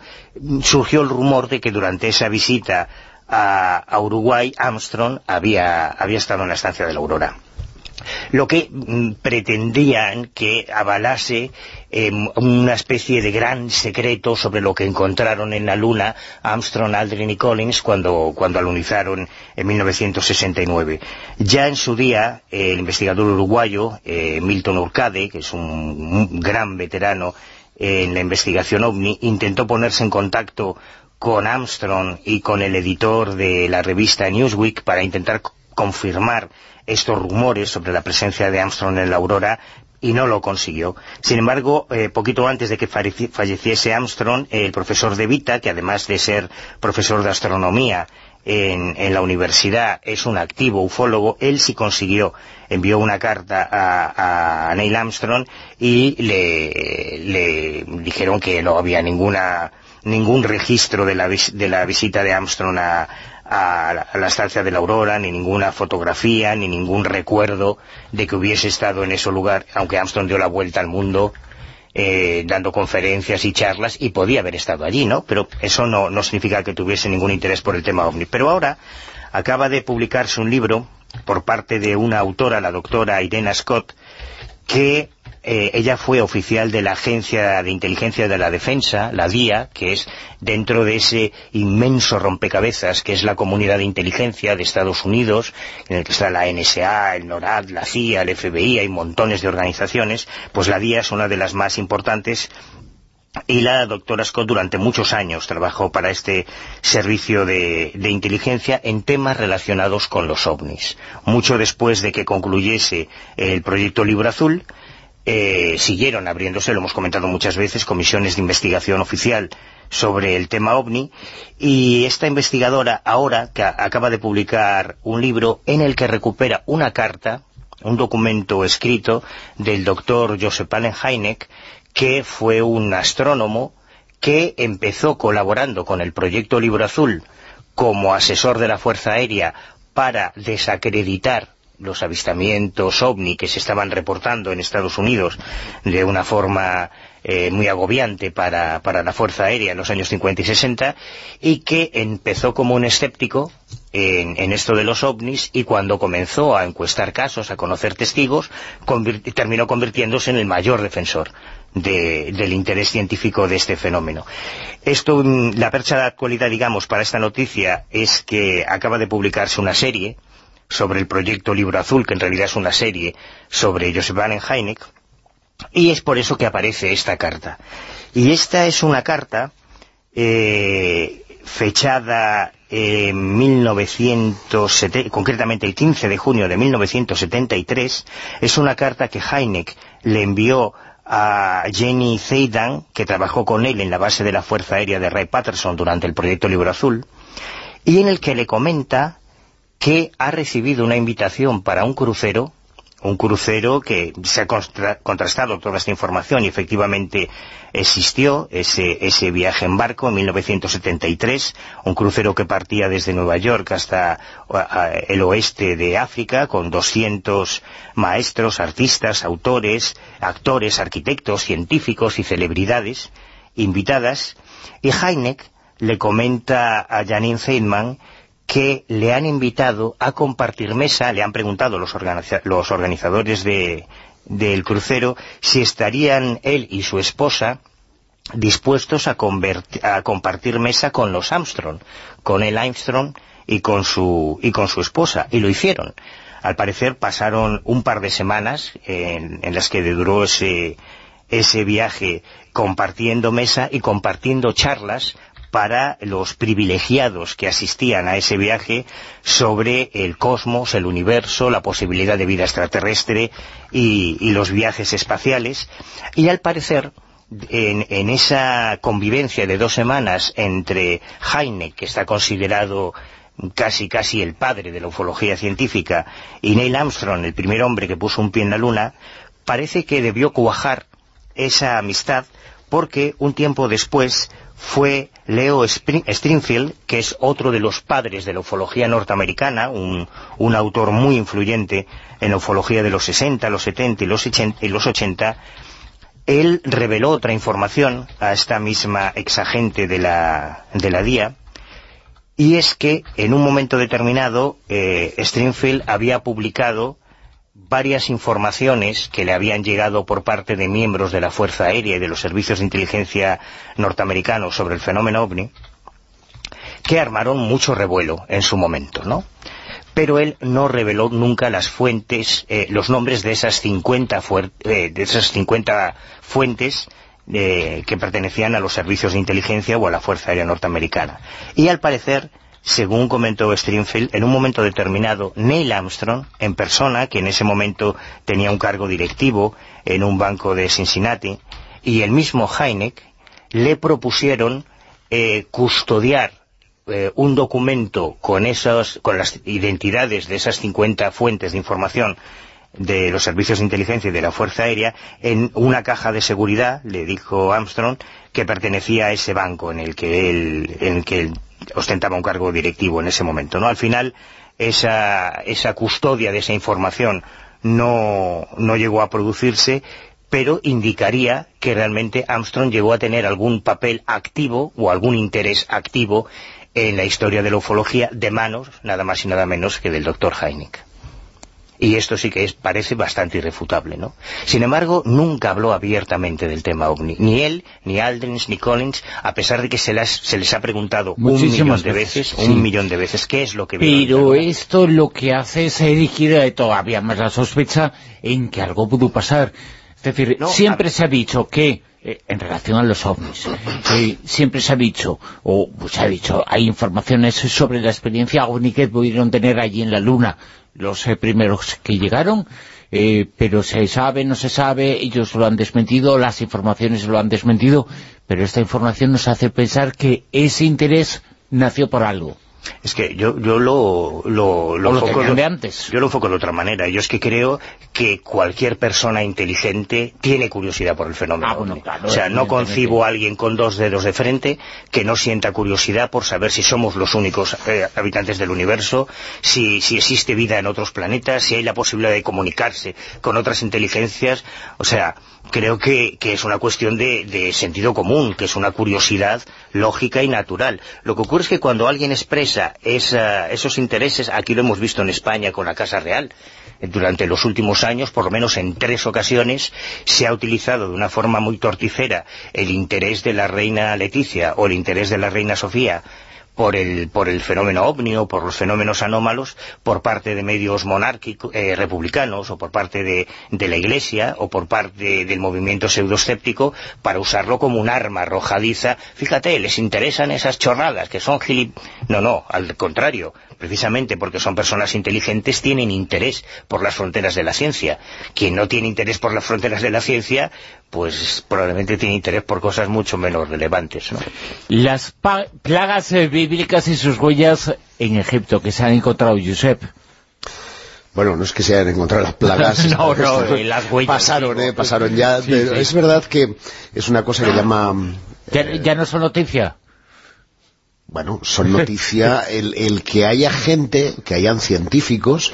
surgió el rumor de que durante esa visita a, Uruguay, Armstrong había, había estado en la estancia de la Aurora lo que mm, pretendían que avalase em, una especie de gran secreto sobre lo que encontraron en la Luna Armstrong, Aldrin y Collins cuando, cuando alunizaron en 1969. Ya en su día, el investigador uruguayo eh, Milton Urcade, que es un, gran veterano en la investigación OVNI, intentó ponerse en contacto con Armstrong y con el editor de la revista Newsweek para intentar confirmar estos rumores sobre la presencia de Armstrong en la Aurora y no lo consiguió. Sin embargo, eh, poquito antes de que falleciese Armstrong, el profesor De Vita, que además de ser profesor de astronomía en, la universidad, es un activo ufólogo, él sí consiguió, envió una carta a, Neil Armstrong y le, dijeron que no había ninguna ningún registro de la, de la visita de Armstrong a, a la estancia de la Aurora, ni ninguna fotografía, ni ningún recuerdo de que hubiese estado en ese lugar, aunque Armstrong dio la vuelta al mundo eh, dando conferencias y charlas, y podía haber estado allí, ¿no? Pero eso no, no significa que tuviese ningún interés por el tema OVNI. Pero ahora acaba de publicarse un libro por parte de una autora, la doctora Irena Scott, que eh, ella fue oficial de la Agencia de Inteligencia de la Defensa, la DIA, que es dentro de ese inmenso rompecabezas que es la Comunidad de Inteligencia de Estados Unidos, en el que está la NSA, el NORAD, la CIA, el FBI, hay montones de organizaciones, pues la DIA es una de las más importantes y la doctora Scott durante muchos años trabajó para este servicio de, de, inteligencia en temas relacionados con los ovnis. Mucho después de que concluyese el proyecto Libro Azul, eh, siguieron abriéndose, lo hemos comentado muchas veces, comisiones de investigación oficial sobre el tema OVNI, y esta investigadora ahora que acaba de publicar un libro en el que recupera una carta, un documento escrito del doctor Joseph Allen que fue un astrónomo que empezó colaborando con el proyecto Libro Azul como asesor de la Fuerza Aérea para desacreditar los avistamientos ovni que se estaban reportando en Estados Unidos de una forma eh, muy agobiante para, la Fuerza Aérea en los años 50 y 60 y que empezó como un escéptico en, esto de los ovnis y cuando comenzó a encuestar casos, a conocer testigos, terminó convirtiéndose en el mayor defensor del interés científico de este fenómeno. Esto, mm, la percha de actualidad, digamos, para esta noticia es que acaba de publicarse una serie sobre el proyecto Libro Azul, que en realidad es una serie sobre Joseph Van Heineck, y es por eso que aparece esta carta. Y esta es una carta eh, fechada en 1970, concretamente el 15 de junio de 1973, es una carta que Heineck le envió a Jenny Zeidan, que trabajó con él en la base de la Fuerza Aérea de Ray Patterson durante el proyecto Libro Azul, y en el que le comenta que ha recibido una invitación para un crucero un crucero que se ha contrastado toda esta información y efectivamente existió ese, ese viaje en barco en 1973, un crucero que partía desde Nueva York hasta el oeste de África con 200 maestros, artistas, autores, actores, arquitectos, científicos y celebridades invitadas. Y Heineck le comenta a Janine Feynman que le han invitado a compartir mesa, le han preguntado los, organizadores del crucero si estarían él y su esposa dispuestos a, a, compartir mesa con los Armstrong, con el Armstrong y con su, y con su esposa, y lo hicieron. Al parecer pasaron un par de semanas en, en las que duró ese, ese viaje compartiendo mesa y compartiendo charlas para los privilegiados que asistían a ese viaje sobre el cosmos, el universo, la posibilidad de vida extraterrestre y, los viajes espaciales. Y al parecer, en, esa convivencia de dos semanas entre Heine, que está considerado casi casi el padre de la ufología científica, y Neil Armstrong, el primer hombre que puso un pie en la Luna, parece que debió cuajar esa amistad porque un tiempo después fue Leo Stringfield, que es otro de los padres de la ufología norteamericana, un, autor muy influyente en la ufología de los 60, los 70 y los, 80, y los 80, él reveló otra información a esta misma exagente de la, de la DIA, y es que en un momento determinado eh, Stringfield había publicado varias informaciones que le habían llegado por parte de miembros de la Fuerza Aérea y de los servicios de inteligencia norteamericanos sobre el fenómeno OVNI, que armaron mucho revuelo en su momento, ¿no? Pero él no reveló nunca las fuentes, eh, los nombres de esas 50, eh, de esas 50 fuentes eh, que pertenecían a los servicios de inteligencia o a la Fuerza Aérea Norteamericana. Y al parecer según comentó Stringfield, en un momento determinado, Neil Armstrong, en persona, que en ese momento tenía un cargo directivo en un banco de Cincinnati, y el mismo Heineck, le propusieron eh, custodiar eh, un documento con, esos, con las identidades de esas 50 fuentes de información de los servicios de inteligencia y de la Fuerza Aérea en una caja de seguridad, le dijo Armstrong, que pertenecía a ese banco en el que él, ostentaba un cargo directivo en ese momento. ¿no? Al final, esa, esa custodia de esa información no, no llegó a producirse, pero indicaría que realmente Armstrong llegó a tener algún papel activo o algún interés activo en la historia de la ufología de manos, nada más y nada menos que del doctor Heineck. Y esto sí que es, parece bastante irrefutable, ¿no? Sin embargo, nunca habló abiertamente del tema OVNI. Ni él, ni Aldrich, ni Collins, a pesar de que se, se les ha preguntado un millón de veces, un millón de veces, qué es lo que Pero esto lo que hace es erigir todavía más la sospecha en que algo pudo pasar. Es decir, siempre se ha dicho que eh, en relación a los ovnis. Eh, siempre se ha dicho, o se ha dicho, hay informaciones sobre la experiencia ovni que pudieron tener allí en la Luna los primeros que llegaron, eh, pero se sabe, no se sabe, ellos lo han desmentido, las informaciones lo han desmentido, pero esta información nos hace pensar que ese interés nació por algo. Es que yo, yo lo, lo, lo, de, antes. Yo lo enfoco de otra manera. Yo es que creo que cualquier persona inteligente tiene curiosidad por el fenómeno. Ah, o sea, no concibo a alguien con dos dedos de frente que no sienta curiosidad por saber si somos los únicos eh, habitantes del universo, si, si existe vida en otros planetas, si hay la posibilidad de comunicarse con otras inteligencias. O sea, creo que, es una cuestión de, sentido común, que es una curiosidad lógica y natural. Lo que ocurre es que cuando alguien expresa esos intereses, aquí lo hemos visto en España con la Casa Real, durante los últimos años, por lo menos en tres ocasiones, se ha utilizado de una forma muy torticera el interés de la reina Leticia o el interés de la reina Sofía por el, por el fenómeno ovni o por los fenómenos anómalos por parte de medios monárquicos, eh, republicanos o por parte de, de, la Iglesia o por parte del movimiento pseudoscéptico para usarlo como un arma arrojadiza. Fíjate, les interesan esas chorradas que son gilip... No, no, al contrario, precisamente porque son personas inteligentes, tienen interés por las fronteras de la ciencia. Quien no tiene interés por las fronteras de la ciencia, pues probablemente tiene interés por cosas mucho menos relevantes. ¿no? Las plagas eh, bíblicas y sus huellas en Egipto que se han encontrado, Josep. Bueno, no es que se hayan encontrado las plagas. no, no, las huellas. Pasaron, eh, pasaron ya. Sí, sí. Es verdad que es una cosa que llama... ¿Ya, eh, ya no son noticia? bueno, son noticia el, el, que haya gente, que hayan científicos,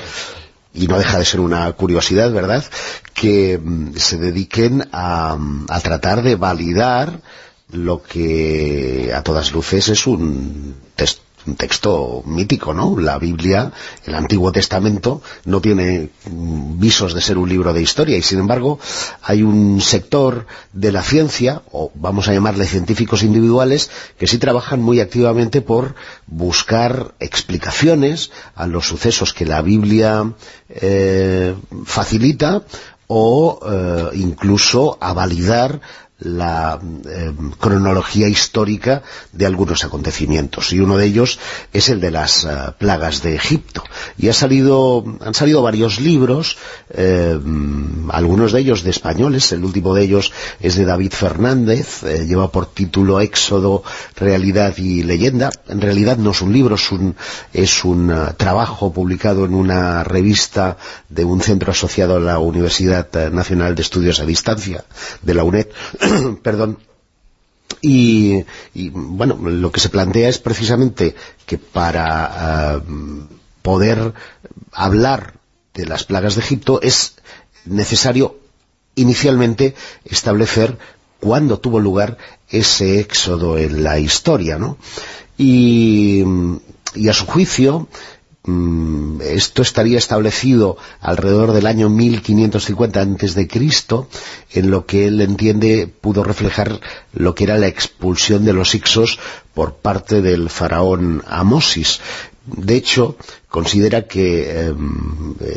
y no deja de ser una curiosidad, ¿verdad?, que mm, se dediquen a, tratar de validar lo que a todas luces es un test un texto mítico, ¿no? La Biblia, el Antiguo Testamento, no tiene visos de ser un libro de historia y sin embargo hay un sector de la ciencia, o vamos a llamarle científicos individuales, que sí trabajan muy activamente por buscar explicaciones a los sucesos que la Biblia eh, facilita o eh, incluso a validar la eh, cronología histórica de algunos acontecimientos y uno de ellos es el de las uh, plagas de Egipto. Y ha salido, han salido varios libros eh, algunos de ellos de españoles el último de ellos es de David Fernández eh, lleva por título Éxodo, Realidad y Leyenda. En realidad no es un libro es un, es un uh, trabajo publicado en una revista de un centro asociado a la Universidad Nacional de Estudios a Distancia de la UNED perdón, y, bueno, lo que se plantea es precisamente que para uh, poder hablar de las plagas de Egipto es necesario inicialmente establecer cuándo tuvo lugar ese éxodo en la historia, ¿no? Y a su juicio, esto estaría establecido alrededor del año 1550 antes de Cristo, en lo que él entiende pudo reflejar lo que era la expulsión de los Ixos por parte del faraón Amosis. De hecho, considera que eh,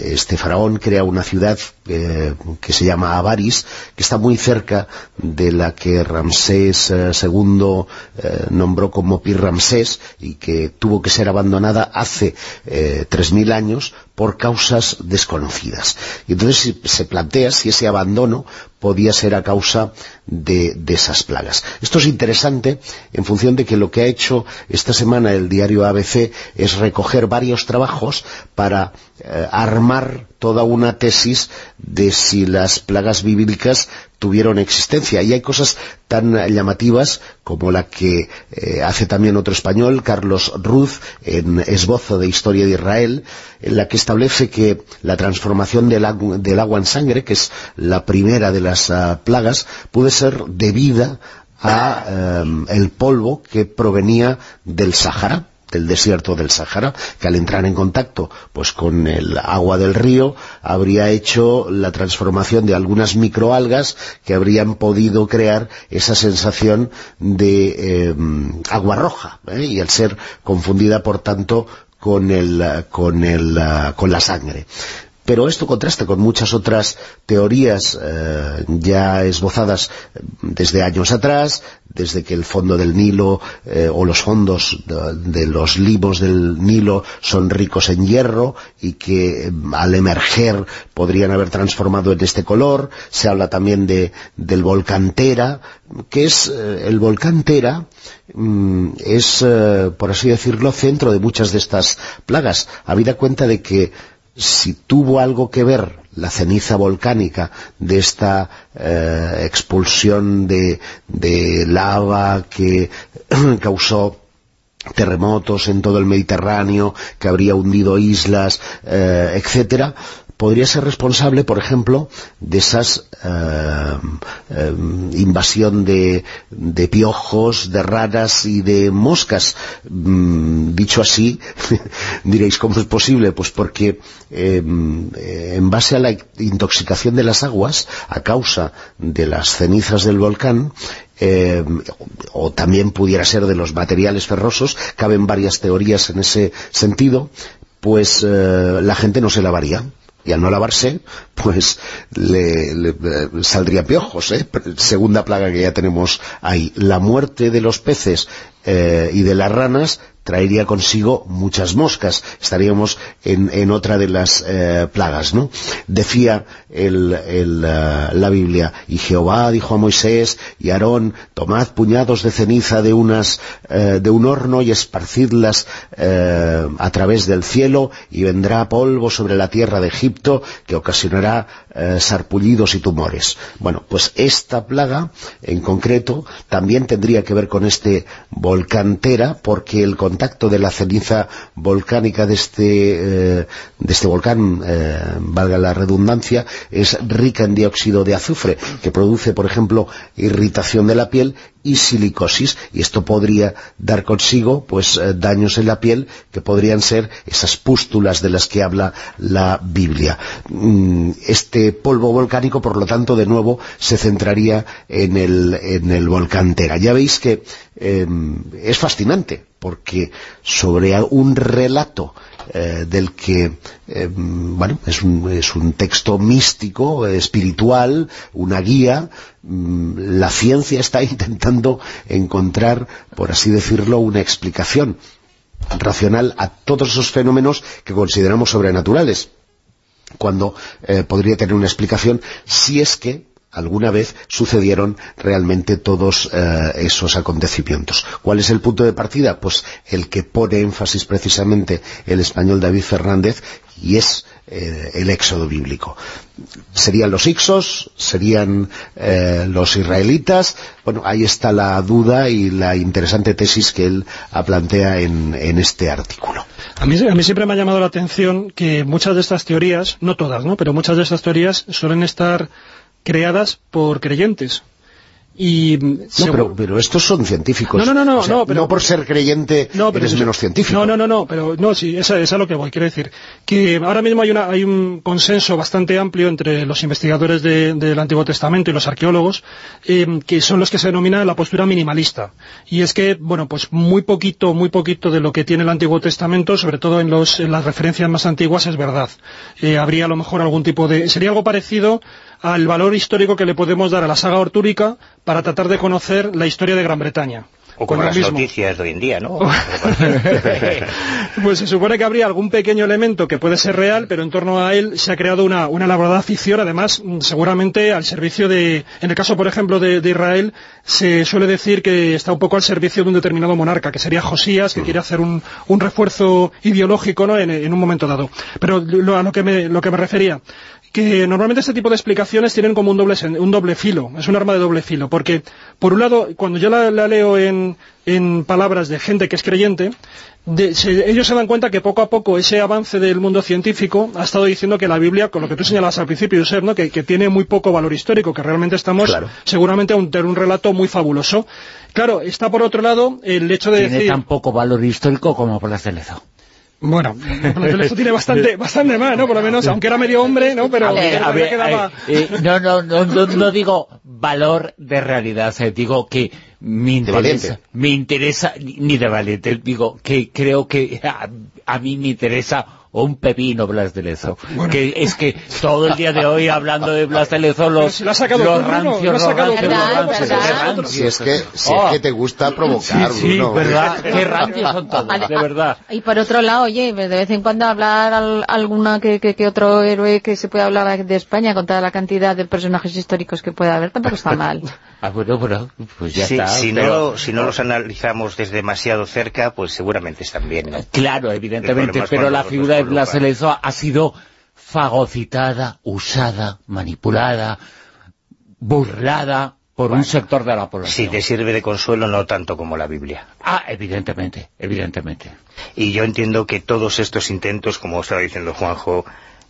este faraón crea una ciudad eh, que se llama Avaris, que está muy cerca de la que Ramsés II eh, nombró como Pir Ramsés y que tuvo que ser abandonada hace 3.000 años por causas desconocidas. Y entonces se plantea si ese abandono podía ser a causa de, esas plagas. Esto es interesante en función de que lo que ha hecho esta semana el diario ABC es recoger varios trabajos para eh, armar toda una tesis de si las plagas bíblicas tuvieron existencia. Y hay cosas tan llamativas como la que eh, hace también otro español, Carlos Ruz, en Esbozo de Historia de Israel, en la que establece que la transformación del, agu del agua en sangre, que es la primera de las uh, plagas, puede ser debida a um, el polvo que provenía del Sahara del desierto del Sahara, que al entrar en contacto pues con el agua del río habría hecho la transformación de algunas microalgas que habrían podido crear esa sensación de eh, agua roja ¿eh? y al ser confundida por tanto con, el, con, el, con la sangre pero esto contrasta con muchas otras teorías eh, ya esbozadas desde años atrás, desde que el fondo del Nilo eh, o los fondos de, los limos del Nilo son ricos en hierro y que eh, al emerger podrían haber transformado en este color. Se habla también de, del volcán Tera, que es eh, el volcán Tera mm, es, eh, por así decirlo, centro de muchas de estas plagas, habida cuenta de que si tuvo algo que ver la ceniza volcánica de esta eh, expulsión de, lava que causó terremotos en todo el Mediterráneo, que habría hundido islas, eh, etcétera, podría ser responsable, por ejemplo, de esas eh, eh, invasión de, piojos, de raras y de moscas. Mm, dicho así, diréis, ¿cómo es posible? Pues porque en base a la intoxicación de las aguas, a causa de las cenizas del volcán, eh, o también pudiera ser de los materiales ferrosos, caben varias teorías en ese sentido, pues eh, la gente no se lavaría y al no lavarse, pues le, saldría piojos, ¿eh? segunda plaga que ya tenemos ahí. La muerte de los peces y de las ranas traería consigo muchas moscas. Estaríamos en, otra de las eh, plagas, ¿no? Decía el, eh, la Biblia, y Jehová dijo a Moisés y Aarón, tomad puñados de ceniza de, unas, eh, de un horno y esparcidlas a través del cielo y vendrá polvo sobre la tierra de Egipto que ocasionará sarpullidos y tumores. Bueno, pues esta plaga en concreto también tendría que ver con este volcán Tera porque el contacto de la ceniza volcánica de este, eh, de este volcán, eh, valga la redundancia, es rica en dióxido de azufre, que produce, por ejemplo, irritación de la piel y silicosis, y esto podría dar consigo pues eh, daños en la piel que podrían ser esas pústulas de las que habla la Biblia. Mm, este polvo volcánico, por lo tanto, de nuevo, se centraría en el, en el volcán Tera. Ya veis que em, es fascinante, porque sobre un relato eh, del que, em, bueno, es un, es un texto místico, espiritual, una guía, mm, la ciencia está intentando encontrar, por así decirlo, una explicación racional a todos esos fenómenos que consideramos sobrenaturales cuando eh, podría tener una explicación si es que alguna vez sucedieron realmente todos eh, esos acontecimientos. ¿Cuál es el punto de partida? Pues el que pone énfasis precisamente el español David Fernández y es eh, el éxodo bíblico. ¿Serían los Ixos? ¿Serían eh, los israelitas? Bueno, ahí está la duda y la interesante tesis que él plantea en, este artículo. A a mí, siempre me ha llamado la atención que muchas de estas teorías, no todas, ¿no? pero muchas de estas teorías suelen estar creadas por creyentes. Y, no, pero, estos son científicos. No, no, no, no, pero, no por ser creyente no, eres menos científico. No, no, no, no, pero no, sí, esa, es a lo que voy. Quiero decir que ahora mismo hay, una, hay un consenso bastante amplio entre los investigadores del Antiguo Testamento y los arqueólogos, eh, que son los que se denomina la postura minimalista. Y es que, bueno, pues muy poquito, muy poquito de lo que tiene el Antiguo Testamento, sobre todo en, los, en las referencias más antiguas, es verdad. Eh, habría a lo mejor algún tipo de... Sería algo parecido al valor histórico que le podemos dar a la saga ortúrica para tratar de conocer la historia de Gran Bretaña. O con las noticias de hoy en día, ¿no? pues se supone que habría algún pequeño elemento que puede ser real, pero en torno a él se ha creado una, una elaborada ficción, además, mm, seguramente al servicio de... En el caso, por ejemplo, de, Israel, se suele decir que está un poco al servicio de un determinado monarca, que sería Josías, que quiere hacer un, un refuerzo ideológico ¿no? en, un momento dado. Pero a lo que me, lo que me refería, que normalmente este tipo de explicaciones tienen como un doble, un doble filo, es un arma de doble filo, porque por un lado, cuando yo la, leo en, palabras de gente que es creyente, ellos se dan cuenta que poco a poco ese avance del mundo científico ha estado diciendo que la Biblia, con lo que tú señalabas al principio, Josep, ¿no? que, tiene muy poco valor histórico, que realmente estamos seguramente a un, un relato muy fabuloso. Claro, está por otro lado el hecho de tiene tan poco valor histórico como por la Celezo. Bueno, esto tiene bastante, bastante más, ¿no? Por lo menos, aunque era medio hombre, ¿no? Pero quedaba... Eh, no, no, no, no, digo valor de realidad, eh, digo que me interesa, me interesa, ni de valiente, digo que creo que a mí me interesa o un pepino Blas de Lezo. Que es que todo el día de hoy hablando de Blas de Lezo los, los rancios, los rancios, Si es que, si es que te gusta provocar, sí, sí, verdad, qué rancios son todos, de verdad. Y por otro lado, oye, de vez en cuando hablar alguna que, que, otro héroe que se pueda hablar de España con toda la cantidad de personajes históricos que puede haber, tampoco está mal. Ah, bueno, bueno, pues ya está. Si, no, si no los analizamos desde demasiado cerca, pues seguramente están bien, Claro, evidentemente, pero la figura de Blas Lezo ha sido fagocitada, usada, manipulada, burlada por un sector de la población. Si te sirve de consuelo, no tanto como la Biblia. Ah, evidentemente, evidentemente. Y yo entiendo que todos estos intentos, como estaba diciendo Juanjo,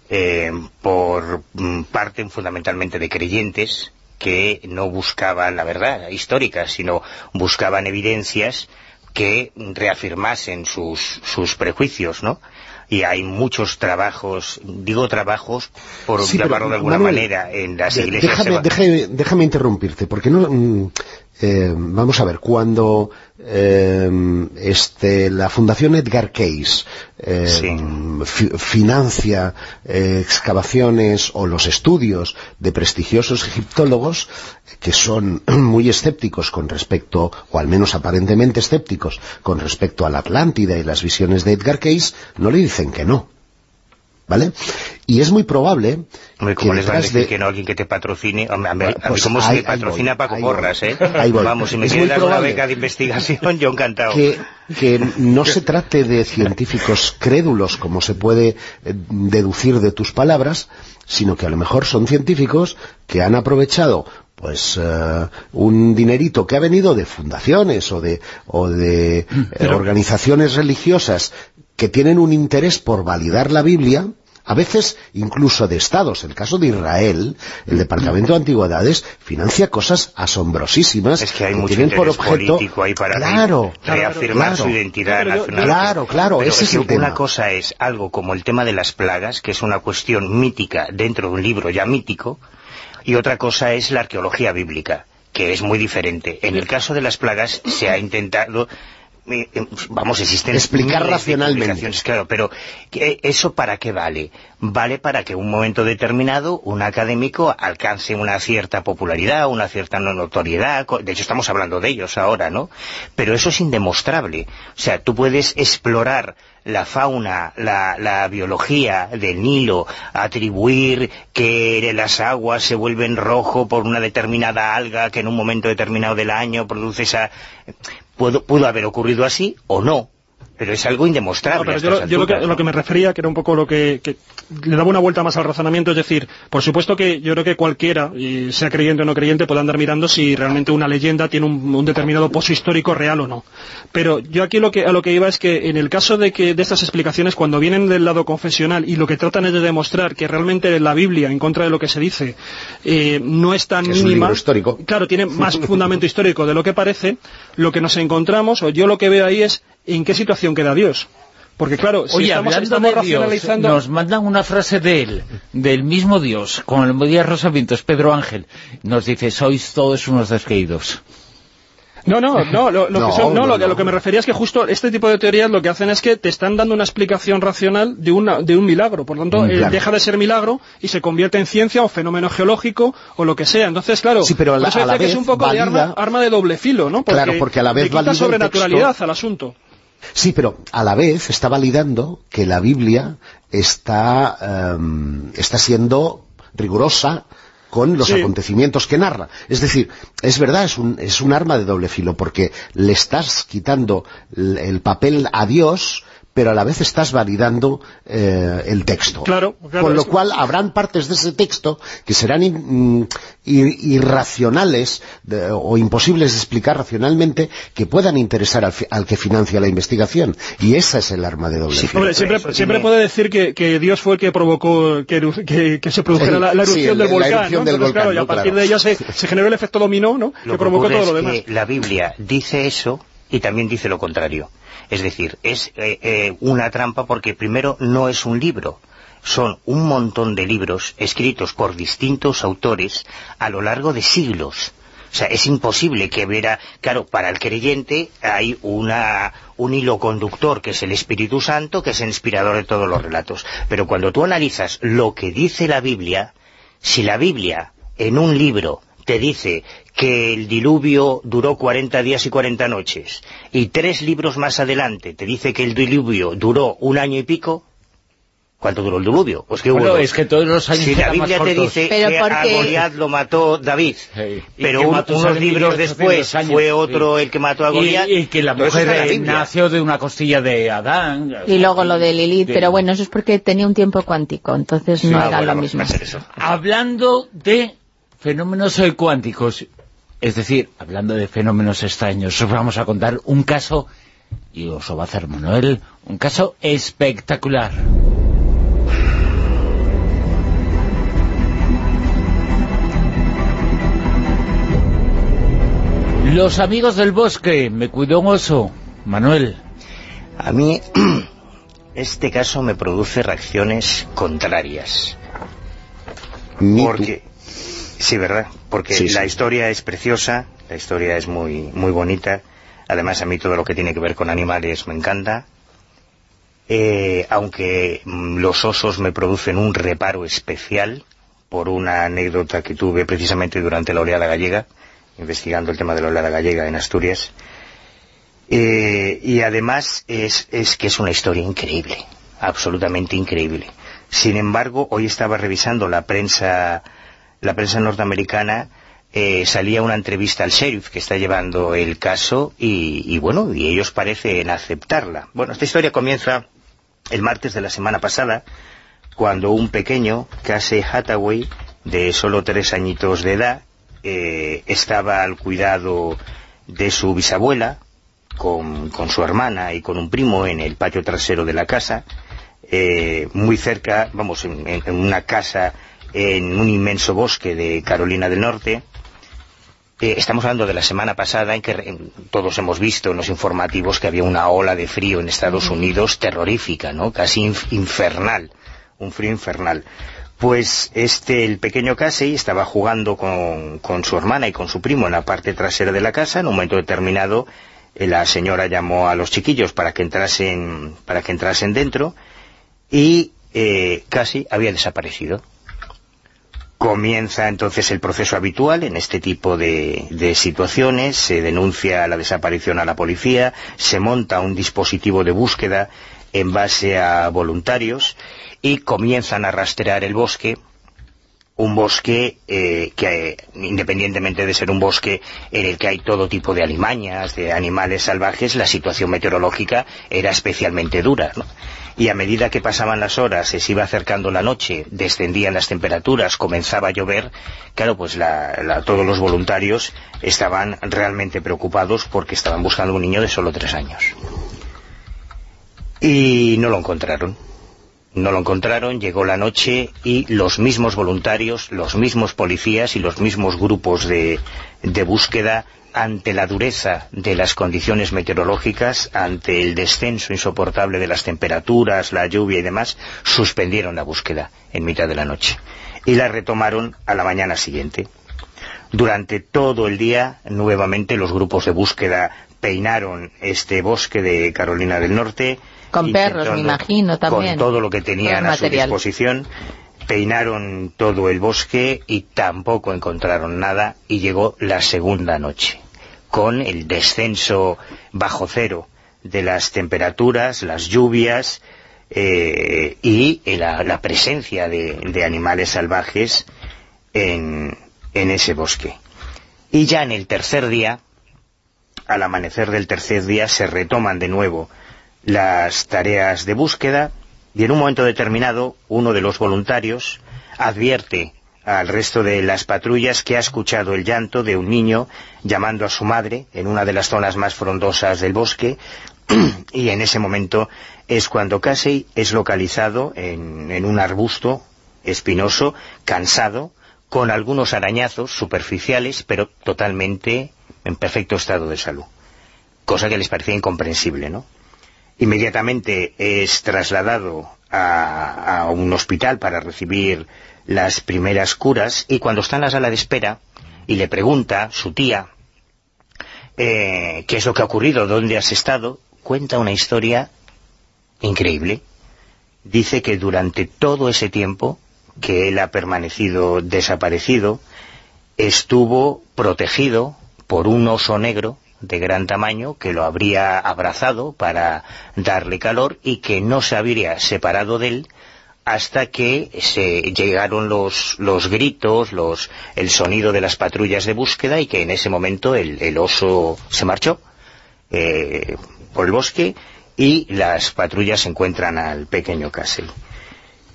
eh, por mm, parte fundamentalmente de creyentes que no buscaban la verdad histórica, sino buscaban evidencias que reafirmasen sus, sus prejuicios, ¿no? y hay muchos trabajos, digo trabajos por llamarlo de alguna manera, en las iglesias. Déjame, déjame, interrumpirte, porque no, mm, eh, vamos a ver, cuando eh, este, la Fundación Edgar Case eh, financia excavaciones o los estudios de prestigiosos egiptólogos que son muy escépticos con respecto, o al menos aparentemente escépticos, con respecto a la Atlántida y las visiones de Edgar Case, no le dicen que no. ¿vale? Y es muy probable que les va a decir que no alguien que te patrocine? A, mí, pues como si me patrocina Paco Porras, ¿eh? Vamos, si me quieres dar una beca de investigación, yo encantado. Que, que no se trate de científicos crédulos, como se puede eh, deducir de tus palabras, sino que a lo mejor son científicos que han aprovechado pues eh, un dinerito que ha venido de fundaciones o de, o de eh, organizaciones religiosas que tienen un interés por validar la Biblia a veces incluso de estados. En el caso de Israel, el Departamento de Antigüedades financia cosas asombrosísimas es que, hay mucho tienen por objeto político ahí para claro, reafirmar su identidad nacional. Claro, claro, ese es, Una cosa es algo como el tema de las plagas, que es una cuestión mítica dentro de un libro ya mítico, y otra cosa es la arqueología bíblica que es muy diferente. En el caso de las plagas se ha intentado vamos, existen explicar racionalmente. Claro, pero ¿eso para qué vale? Vale para que un momento determinado un académico alcance una cierta popularidad, una cierta notoriedad, de hecho estamos hablando de ellos ahora, ¿no? Pero eso es indemostrable. O sea, tú puedes explorar la fauna, la, la, biología del Nilo, atribuir que las aguas se vuelven rojo por una determinada alga que en un momento determinado del año produce esa pudo, haber ocurrido así o no, pero es algo indemostrable. yo, lo, que, me refería, que era un poco lo que, le daba una vuelta más al razonamiento, es decir, por supuesto que yo creo que cualquiera, sea creyente o no creyente, puede andar mirando si realmente una leyenda tiene un, determinado pozo histórico real o no. Pero yo aquí lo que, a lo que iba es que en el caso de que de estas explicaciones, cuando vienen del lado confesional y lo que tratan es de demostrar que realmente la Biblia, en contra de lo que se dice, eh, no es tan mínima... histórico. Claro, tiene más fundamento histórico de lo que parece, lo que nos encontramos, o yo lo que veo ahí es ¿en qué situación queda Dios? Porque claro, si estamos, racionalizando... nos mandan una frase de él, del mismo Dios, con el Día Rosavientos, Pedro Ángel, nos dice, sois todos unos desqueídos. No, no, no, lo, que, lo, que me refería es que justo este tipo de teorías lo que hacen es que te están dando una explicación racional de, una, de un milagro, por lo tanto eh, deja de ser milagro y se convierte en ciencia o fenómeno geológico o lo que sea. Entonces, claro, sí, pero a la, que es un poco de arma, arma, de doble filo, ¿no? Porque claro, porque a la vez le quita sobrenaturalidad al asunto. Sí, pero a la vez está validando que la Biblia está, em, está siendo rigurosa con los acontecimientos que narra. Es decir, es verdad, es un, es un arma de doble filo, porque le estás quitando el papel a Dios pero a la vez estás validando eh, el texto. Claro, Con lo cual habrán partes de ese texto que serán mm, irracionales o imposibles de explicar racionalmente que puedan interesar al, que financia la investigación. Y esa es el arma de doble filo. siempre, puede decir que, Dios fue el que provocó que, se produjera la, erupción del volcán. y a partir de ella se, generó el efecto dominó ¿no? que provocó todo lo demás. la Biblia dice eso y también dice lo contrario. Es decir, es eh, eh, una trampa porque primero no es un libro, son un montón de libros escritos por distintos autores a lo largo de siglos. O sea, es imposible que viera... Claro, para el creyente hay una, un hilo conductor que es el Espíritu Santo, que es el inspirador de todos los relatos. Pero cuando tú analizas lo que dice la Biblia, si la Biblia en un libro te dice que el diluvio duró 40 días y 40 noches, y tres libros más adelante te dice que el diluvio duró un año y pico, ¿Cuánto duró el diluvio? Pues que bueno, es que todos los años Si la Biblia te dice que a Goliat lo mató David, pero unos libros después fue otro el que mató a Goliat... Y, que la mujer nació de una costilla de Adán... Y luego lo de Lilith, pero bueno, eso es porque tenía un tiempo cuántico, entonces no era lo mismo. Hablando de fenómenos cuánticos, es decir, hablando de fenómenos extraños, os vamos a contar un caso, y os lo va a hacer Manuel, un caso espectacular. Los amigos del bosque, me cuidó un oso. Manuel. A mí este caso me produce reacciones contrarias. Porque sí, ¿verdad? Porque la historia es preciosa, la historia es muy, muy bonita. Además, a mí todo lo que tiene que ver con animales me encanta. Eh, aunque mm, los osos me producen un reparo especial por una anécdota que tuve precisamente durante la oleada gallega, investigando el tema de la oleada gallega en Asturias. Eh, y además es, es que es una historia increíble, absolutamente increíble. Sin embargo, hoy estaba revisando la prensa, la prensa norteamericana, eh, salía una entrevista al sheriff que está llevando el caso y, bueno, y ellos parecen aceptarla. Bueno, esta historia comienza el martes de la semana pasada, cuando un pequeño, Casey Hathaway, de solo tres añitos de edad, eh, estaba al cuidado de su bisabuela, con, su hermana y con un primo en el patio trasero de la casa, eh, muy cerca, vamos, en, una casa en un inmenso bosque de Carolina del Norte. Eh, estamos hablando de la semana pasada en que todos hemos visto en los informativos que había una ola de frío en Estados Unidos terrorífica, ¿no? Casi infernal, un frío infernal. Pues este, el pequeño Casey estaba jugando con, con su hermana y con su primo en la parte trasera de la casa, en un momento determinado eh, la señora llamó a los chiquillos para que entrasen, para que entrasen dentro y eh, casi había desaparecido. Comienza entonces el proceso habitual en este tipo de, situaciones, se denuncia la desaparición a la policía, se monta un dispositivo de búsqueda en base a voluntarios y comienzan a rastrear el bosque un bosque eh, que, independientemente de ser un bosque en el que hay todo tipo de alimañas, de animales salvajes, la situación meteorológica era especialmente dura, Y a medida que pasaban las horas, se iba acercando la noche, descendían las temperaturas, comenzaba a llover, claro, pues todos los voluntarios estaban realmente preocupados porque estaban buscando un niño de solo tres años. Y no lo encontraron no lo encontraron, llegó la noche y los mismos voluntarios, los mismos policías y los mismos grupos de, búsqueda ante la dureza de las condiciones meteorológicas, ante el descenso insoportable de las temperaturas, la lluvia y demás, suspendieron la búsqueda en mitad de la noche y la retomaron a la mañana siguiente. Durante todo el día, nuevamente, los grupos de búsqueda peinaron este bosque de Carolina del Norte, con perros, me imagino, también. Con todo lo que tenían a su disposición. Peinaron todo el bosque y tampoco encontraron nada y llegó la segunda noche, con el descenso bajo cero de las temperaturas, las lluvias eh, y la, presencia de, animales salvajes en, en ese bosque. Y ya en el tercer día, al amanecer del tercer día, se retoman de nuevo las tareas de búsqueda y en un momento determinado uno de los voluntarios advierte al resto de las patrullas que ha escuchado el llanto de un niño llamando a su madre en una de las zonas más frondosas del bosque y en ese momento es cuando Casey es localizado en, en un arbusto espinoso, cansado, con algunos arañazos superficiales, pero totalmente en perfecto estado de salud. Cosa que les parecía incomprensible, ¿no? Inmediatamente es trasladado a, un hospital para recibir las primeras curas y cuando está en la sala de espera y le pregunta su tía eh, qué es lo que ha ocurrido, dónde has estado, cuenta una historia increíble. Dice que durante todo ese tiempo que él ha permanecido desaparecido, estuvo protegido por un oso negro de gran tamaño que lo habría abrazado para darle calor y que no se habría separado de él hasta que se llegaron los, los gritos, los, el sonido de las patrullas de búsqueda y que en ese momento el, oso se marchó eh, por el bosque y las patrullas encuentran al pequeño Casey.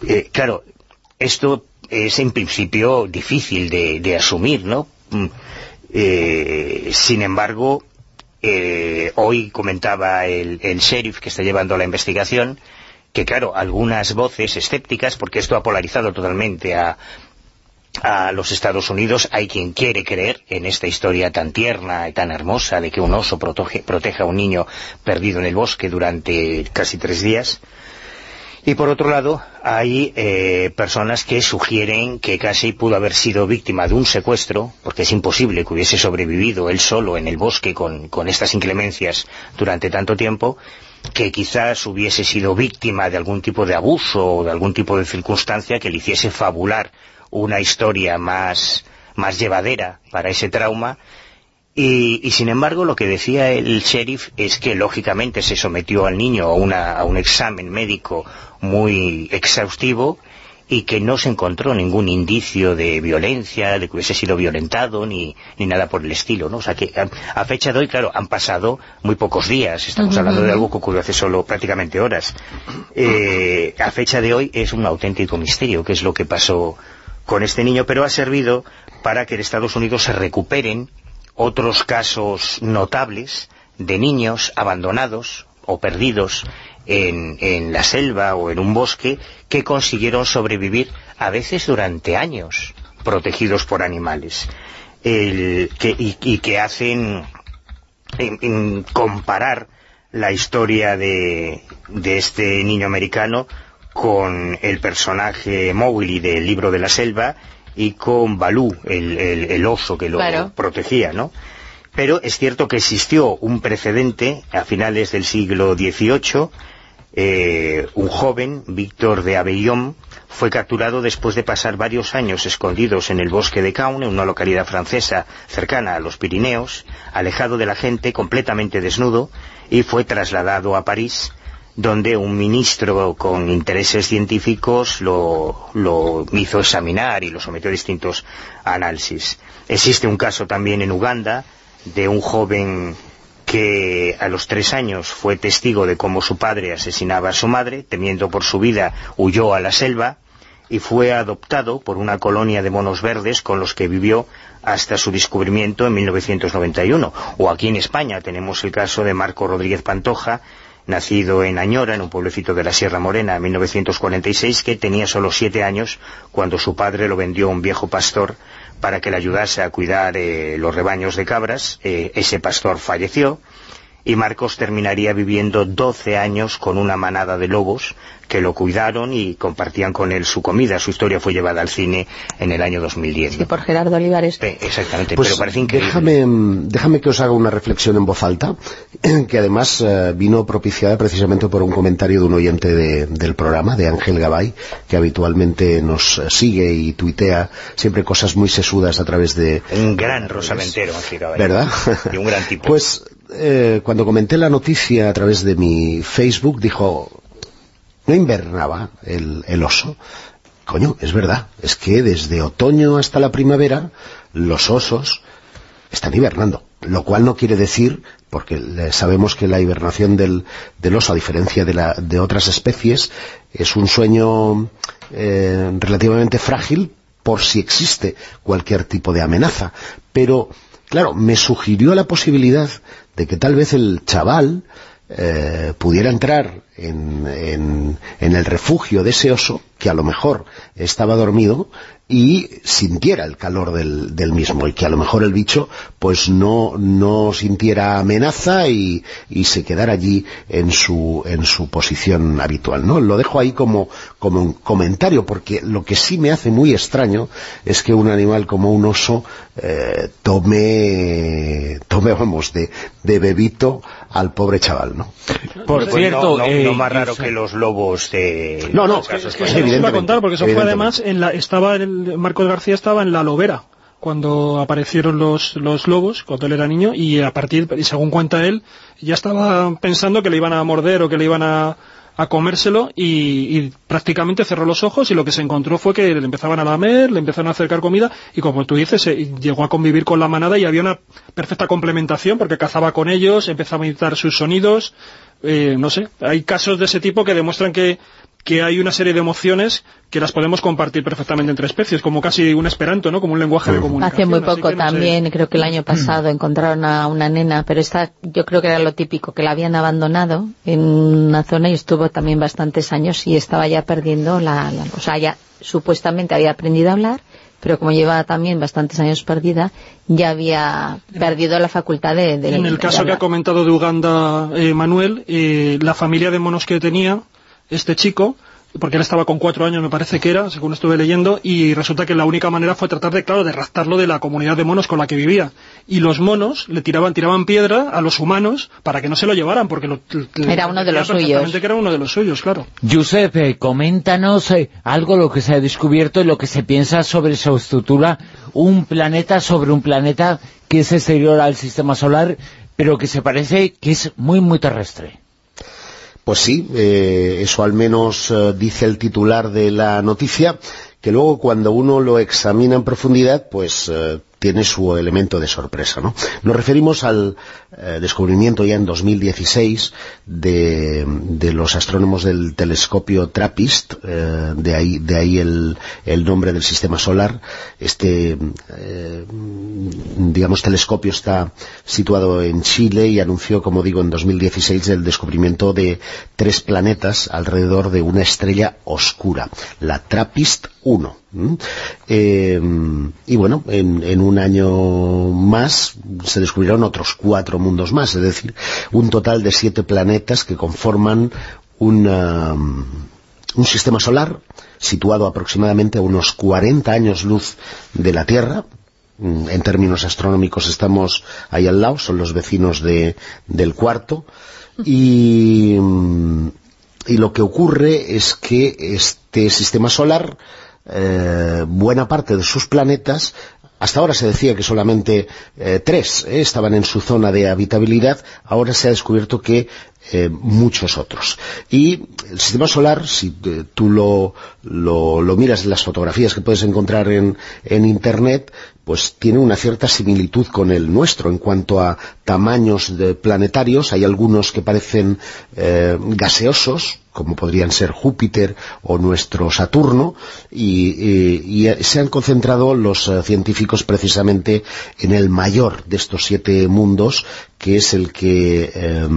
Eh, claro, esto es en principio difícil de, asumir, ¿no? Mm, eh, sin embargo, eh, hoy comentaba el, sheriff que está llevando la investigación que claro, algunas voces escépticas, porque esto ha polarizado totalmente a, a los Estados Unidos. Hay quien quiere creer en esta historia tan tierna y tan hermosa de que un oso protege, proteja a un niño perdido en el bosque durante casi tres días. Y por otro lado, hay eh, personas que sugieren que casi pudo haber sido víctima de un secuestro, porque es imposible que hubiese sobrevivido él solo en el bosque con, con estas inclemencias durante tanto tiempo, que quizás hubiese sido víctima de algún tipo de abuso o de algún tipo de circunstancia que le hiciese fabular una historia más, más llevadera para ese trauma y, sin embargo lo que decía el sheriff es que lógicamente se sometió al niño a, un examen médico muy exhaustivo y que no se encontró ningún indicio de violencia, de que hubiese sido violentado, ni, ni nada por el estilo, ¿no? O sea que a, fecha de hoy, claro, han pasado muy pocos días, estamos hablando de algo que ocurrió hace solo prácticamente horas. Eh, a fecha de hoy es un auténtico misterio qué es lo que pasó con este niño, pero ha servido para que en Estados Unidos se recuperen otros casos notables de niños abandonados o perdidos en, la selva o en un bosque que consiguieron sobrevivir a veces durante años protegidos por animales. Y, que hacen comparar la historia de, este niño americano con el personaje Mowgli del libro de la selva y con Balú, el, oso que lo protegía, ¿no? Pero es cierto que existió un precedente a finales del siglo XVIII, eh, un joven, Víctor de Abellón, fue capturado después de pasar varios años escondidos en el bosque de Caune, una localidad francesa cercana a los Pirineos, alejado de la gente, completamente desnudo, y fue trasladado a París, donde un ministro con intereses científicos lo, hizo examinar y lo sometió a distintos análisis. Existe un caso también en Uganda de un joven que a los tres años fue testigo de cómo su padre asesinaba a su madre, temiendo por su vida huyó a la selva y fue adoptado por una colonia de monos verdes con los que vivió hasta su descubrimiento en 1991. O aquí en España tenemos el caso de Marco Rodríguez Pantoja, nacido en Añora, en un pueblecito de la Sierra Morena, en 1946, que tenía solo siete años cuando su padre lo vendió a un viejo pastor para que le ayudase a cuidar eh, los rebaños de cabras. Eh, ese pastor falleció y Marcos terminaría viviendo 12 años con una manada de lobos que lo cuidaron y compartían con él su comida. Su historia fue llevada al cine en el año 2010. Sí, por Gerardo Olivares. exactamente, pues pero parece increíble. Déjame, déjame que os haga una reflexión en voz alta, que además eh, vino propiciada precisamente por un comentario de un oyente del programa, de Ángel Gabay, que habitualmente nos sigue y tuitea siempre cosas muy sesudas a través de... Un gran rosamentero, Ángel Gabay. ¿Verdad? Y un gran tipo. Pues eh, cuando comenté la noticia a través de mi Facebook, dijo, no invernaba el, oso. Coño, es verdad, es que desde otoño hasta la primavera los osos están hibernando, lo cual no quiere decir, porque sabemos que la hibernación del, oso, a diferencia de, otras especies, es un sueño eh, relativamente frágil por si existe cualquier tipo de amenaza. Pero, claro, me sugirió la posibilidad de que tal vez el chaval eh, pudiera entrar en, el refugio de ese oso, que a lo mejor estaba dormido, y sintiera el calor del, mismo, y que a lo mejor el bicho pues no, no sintiera amenaza y, se quedara allí en su, en su posición habitual. ¿no? Lo dejo ahí como, como un comentario, porque lo que sí me hace muy extraño es que un animal como un oso eh, tome, tome, vamos, de, de bebito al pobre chaval, ¿no? Por cierto, no, más raro que los lobos de... No, no, es que, se iba a contar, porque eso fue además, en la, estaba el, Marcos García estaba en la lobera, cuando aparecieron los, los lobos, cuando él era niño, y a partir, y según cuenta él, ya estaba pensando que le iban a morder o que le iban a, a comérselo y, prácticamente cerró los ojos y lo que se encontró fue que le empezaban a lamer, le empezaron a acercar comida y como tú dices, llegó a convivir con la manada y había una perfecta complementación porque cazaba con ellos, empezaba a imitar sus sonidos, eh, no sé, hay casos de ese tipo que demuestran que que hay una serie de emociones que las podemos compartir perfectamente entre especies, como casi un esperanto, ¿no? Como un lenguaje de comunicación. Hace muy poco también, creo que el año pasado, encontraron a una nena, pero esta yo creo que era lo típico, que la habían abandonado en una zona y estuvo también bastantes años y estaba ya perdiendo la... o sea, ya supuestamente había aprendido a hablar, pero como lleva también bastantes años perdida, ya había perdido la facultad de... en el caso que ha comentado de Uganda eh, Manuel, eh, la familia de monos que tenía este chico porque él estaba con cuatro años, me parece que era, según estuve leyendo, y resulta que la única manera fue tratar de, claro, de raptarlo de la comunidad de monos con la que vivía. Y los monos le tiraban tiraban piedra a los humanos para que no se lo llevaran, porque lo, era uno de los suyos. que era uno de los suyos, claro. Josep, eh, coméntanos eh, algo lo que se ha descubierto y lo que se piensa sobre su estructura, un planeta sobre un planeta que es exterior al sistema solar, pero que se parece que es muy, muy terrestre. Pues sí, eh, eso al menos eh, dice el titular de la noticia, que luego cuando uno lo examina en profundidad, pues eh, tiene su elemento de sorpresa. ¿no? Nos referimos al eh, descubrimiento ya en 2016 de, de, los astrónomos del telescopio TRAPPIST, eh, de ahí, el, nombre del sistema solar. Este, eh, digamos, telescopio está situado en Chile y anunció, como digo, en 2016 el descubrimiento de tres planetas alrededor de una estrella oscura, la TRAPPIST 1. Eh, y bueno, en, en, un año más se descubrieron otros cuatro mundos más, es decir, un total de siete planetas que conforman una, un sistema solar situado aproximadamente a unos 40 años luz de la Tierra, en términos astronómicos estamos ahí al lado, son los vecinos de, del cuarto, y, y lo que ocurre es que este sistema solar eh, buena parte de sus planetas hasta ahora se decía que solamente eh, tres eh, estaban en su zona de habitabilidad, ahora se ha descubierto que eh, muchos otros. Y el sistema solar, si tú lo, miras en las fotografías que puedes encontrar en, Internet, pues tiene una cierta similitud con el nuestro en cuanto a tamaños de planetarios. Hay algunos que parecen gaseosos, como podrían ser Júpiter o nuestro Saturno, y, y se han concentrado los uh, científicos precisamente en el mayor de estos siete mundos, que es el que eh,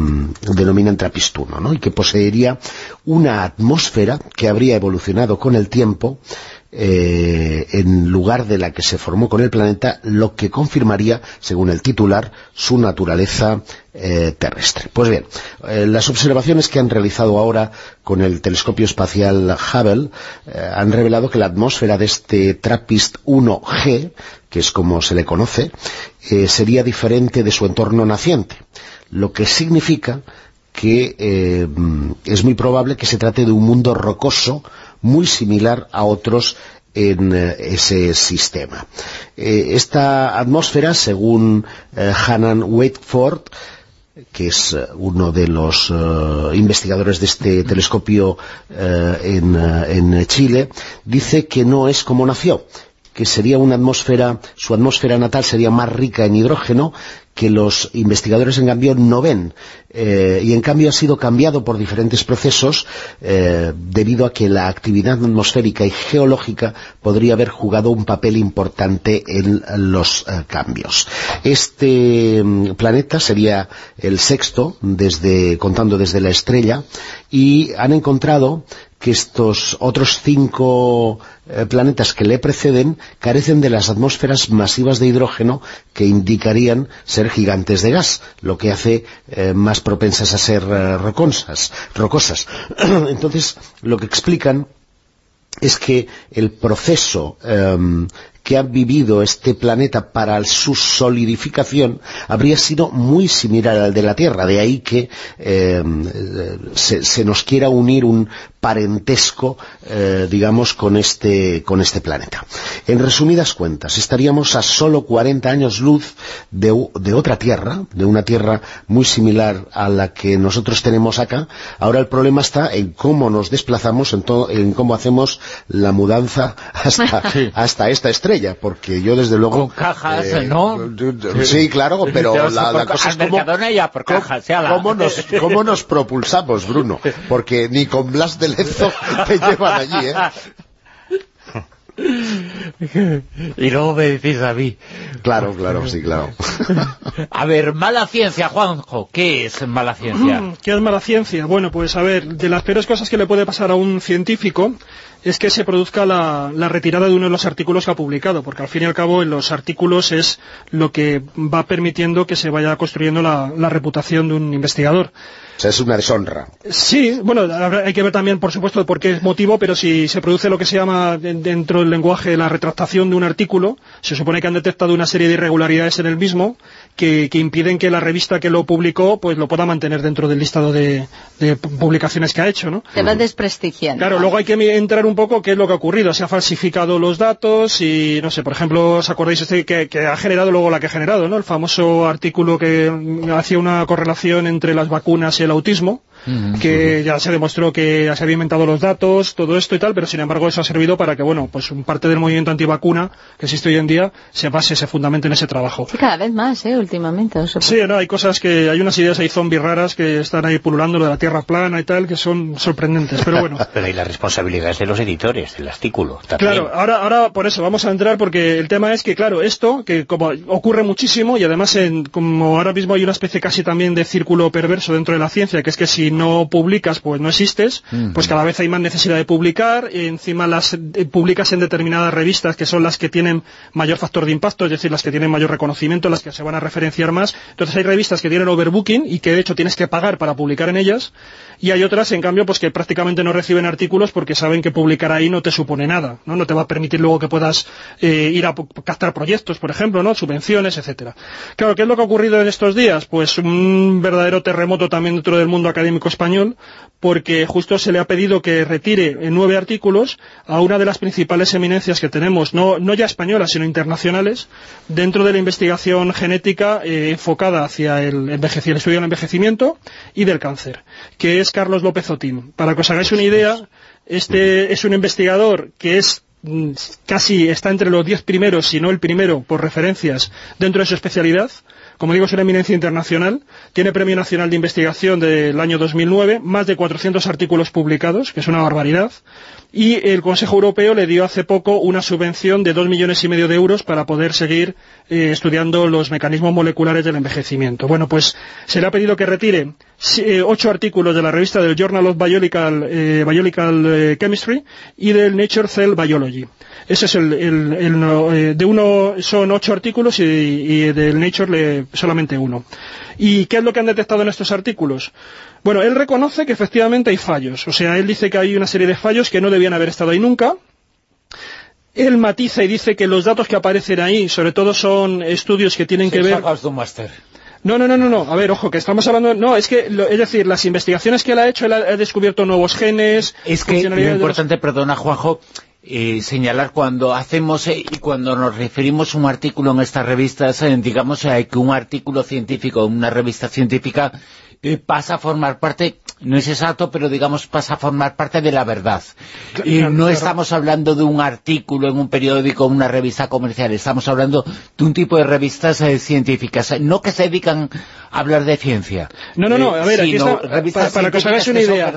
denominan Trapistuno, ¿no? y que poseería una atmósfera que habría evolucionado con el tiempo eh, en lugar de la que se formó con el planeta, lo que confirmaría, según el titular, su naturaleza eh, terrestre. Pues bien, eh, las observaciones que han realizado ahora con el telescopio espacial Hubble han revelado que la atmósfera de este TRAPPIST 1G, que es como se le conoce, sería diferente de su entorno naciente, lo que significa que es muy probable que se trate de un mundo rocoso muy similar a otros en eh, ese sistema. Eh, esta atmósfera, según eh, Hanan Wakeford, que es uno de los investigadores de este telescopio en, en Chile, dice que no es como nació, que sería una atmósfera, su atmósfera natal sería más rica en hidrógeno que los investigadores en cambio no ven eh, y en cambio ha sido cambiado por diferentes procesos eh, debido a que la actividad atmosférica y geológica podría haber jugado un papel importante en los eh, cambios. Este mm, planeta sería el sexto desde contando desde la estrella y han encontrado que estos otros cinco eh, planetas que le preceden carecen de las atmósferas masivas de hidrógeno que indicarían ser gigantes de gas, lo que hace eh, más propensas a ser eh, rocosas. Entonces, lo que explican es que el proceso eh, que ha vivido este planeta para su solidificación habría sido muy similar al de la Tierra, de ahí que eh, se, se, nos quiera unir un parentesco, eh, digamos, con este, con este planeta. En resumidas cuentas, estaríamos a solo 40 años luz de, de otra Tierra, de una Tierra muy similar a la que nosotros tenemos acá. Ahora el problema está en cómo nos desplazamos, en, todo, en cómo hacemos la mudanza hasta, hasta esta estrella, porque yo desde luego... Con cajas, eh, ¿no? Sí, claro, pero la, la cosa es cómo, por cajas, cómo, nos, cómo nos propulsamos, Bruno, porque ni con Blas de Lezo te llevan allí, ¿eh? y luego me decís a mí. Claro, claro, sí, claro. a ver, mala ciencia, Juanjo. ¿Qué es mala ciencia? Mm, ¿Qué es mala ciencia? Bueno, pues a ver, de las peores cosas que le puede pasar a un científico es que se produzca la, retirada de uno de los artículos que ha publicado, porque al fin y al cabo en los artículos es lo que va permitiendo que se vaya construyendo la, la reputación de un investigador. Es una deshonra. Sí, bueno, hay que ver también, por supuesto, por qué es motivo, pero si se produce lo que se llama dentro del lenguaje la retractación de un artículo, se supone que han detectado una serie de irregularidades en el mismo que, impiden que la revista que lo publicó pues lo pueda mantener dentro del listado de, publicaciones que ha hecho, ¿no? Se va desprestigiando. Claro, luego hay que entrar un poco qué es lo que ha ocurrido. Se ha falsificado los datos y, no sé, por ejemplo, ¿os acordáis este que, que ha generado luego la que ha generado, ¿no? El famoso artículo que hacía una correlación entre las vacunas y el autismo, que ya se demostró que ya se había inventado los datos, todo esto y tal, pero sin embargo eso ha servido para que, bueno, pues un parte del movimiento antivacuna que existe hoy en día se base, se fundamente en ese trabajo. Sí, cada vez más, ¿eh? Últimamente. sí, no, hay cosas que, hay unas ideas ahí zombies raras que están ahí pululando, lo de la Tierra plana y tal, que son sorprendentes, pero bueno. pero hay la responsabilidad de los editores del artículo. Claro, ahora, ahora por eso vamos a entrar, porque el tema es que, claro, esto, que como ocurre muchísimo, y además en, como ahora mismo hay una especie casi también de círculo perverso dentro de la ciencia, que es que si no publicas, pues no existes, pues cada vez hay más necesidad de publicar, encima las eh, publicas en determinadas revistas que son las que tienen mayor factor de impacto, es decir, las que tienen mayor reconocimiento, las que se van a referenciar más. Entonces hay revistas que tienen overbooking y que de hecho tienes que pagar para publicar en ellas, y hay otras, en cambio, pues que prácticamente no reciben artículos porque saben que publicar ahí no te supone nada, ¿no? No te va a permitir luego que puedas eh, ir a captar proyectos, por ejemplo, ¿no? Subvenciones, etcétera. Claro, ¿qué es lo que ha ocurrido en estos días? Pues un verdadero terremoto también dentro del mundo académico español, porque justo se le ha pedido que retire nueve artículos a una de las principales eminencias que tenemos, no, no ya españolas, sino internacionales, dentro de la investigación genética eh, enfocada hacia el, el estudio del envejecimiento y del cáncer, que es Carlos López Otín. Para que os hagáis una idea, este es un investigador que es mm, casi está entre los diez primeros, si no el primero, por referencias dentro de su especialidad. Como digo, es una eminencia internacional. Tiene Premio Nacional de Investigación del año 2009, más de 400 artículos publicados, que es una barbaridad y el Consejo Europeo le dio hace poco una subvención de dos millones y medio de euros para poder seguir eh, estudiando los mecanismos moleculares del envejecimiento. Bueno, pues se le ha pedido que retire eh, ocho artículos de la revista del Journal of Biological, eh, Chemistry y del Nature Cell Biology. Ese es el, de uno son ocho artículos y, y del Nature le, solamente uno. ¿Y qué es lo que han detectado en estos artículos? Bueno, él reconoce que efectivamente hay fallos. O sea, él dice que hay una serie de fallos que no debían haber estado ahí nunca. Él matiza y dice que los datos que aparecen ahí, sobre todo son estudios que tienen que ver... No, no, no, no, no, a ver, ojo, que estamos hablando... No, es que, es decir, las investigaciones que él ha hecho, él ha, descubierto nuevos genes... Es que lo importante, perdona, Juanjo, eh, señalar cuando hacemos eh, y cuando nos referimos a un artículo en estas revistas, eh, digamos que un artículo científico, una revista científica, pasa a formar parte, no es exacto, pero digamos pasa a formar parte de la verdad. Y no estamos hablando de un artículo en un periódico, una revista comercial, estamos hablando de un tipo de revistas científicas, no que se dedican a hablar de ciencia. No, no, no, a ver, aquí está, para, que os hagáis una idea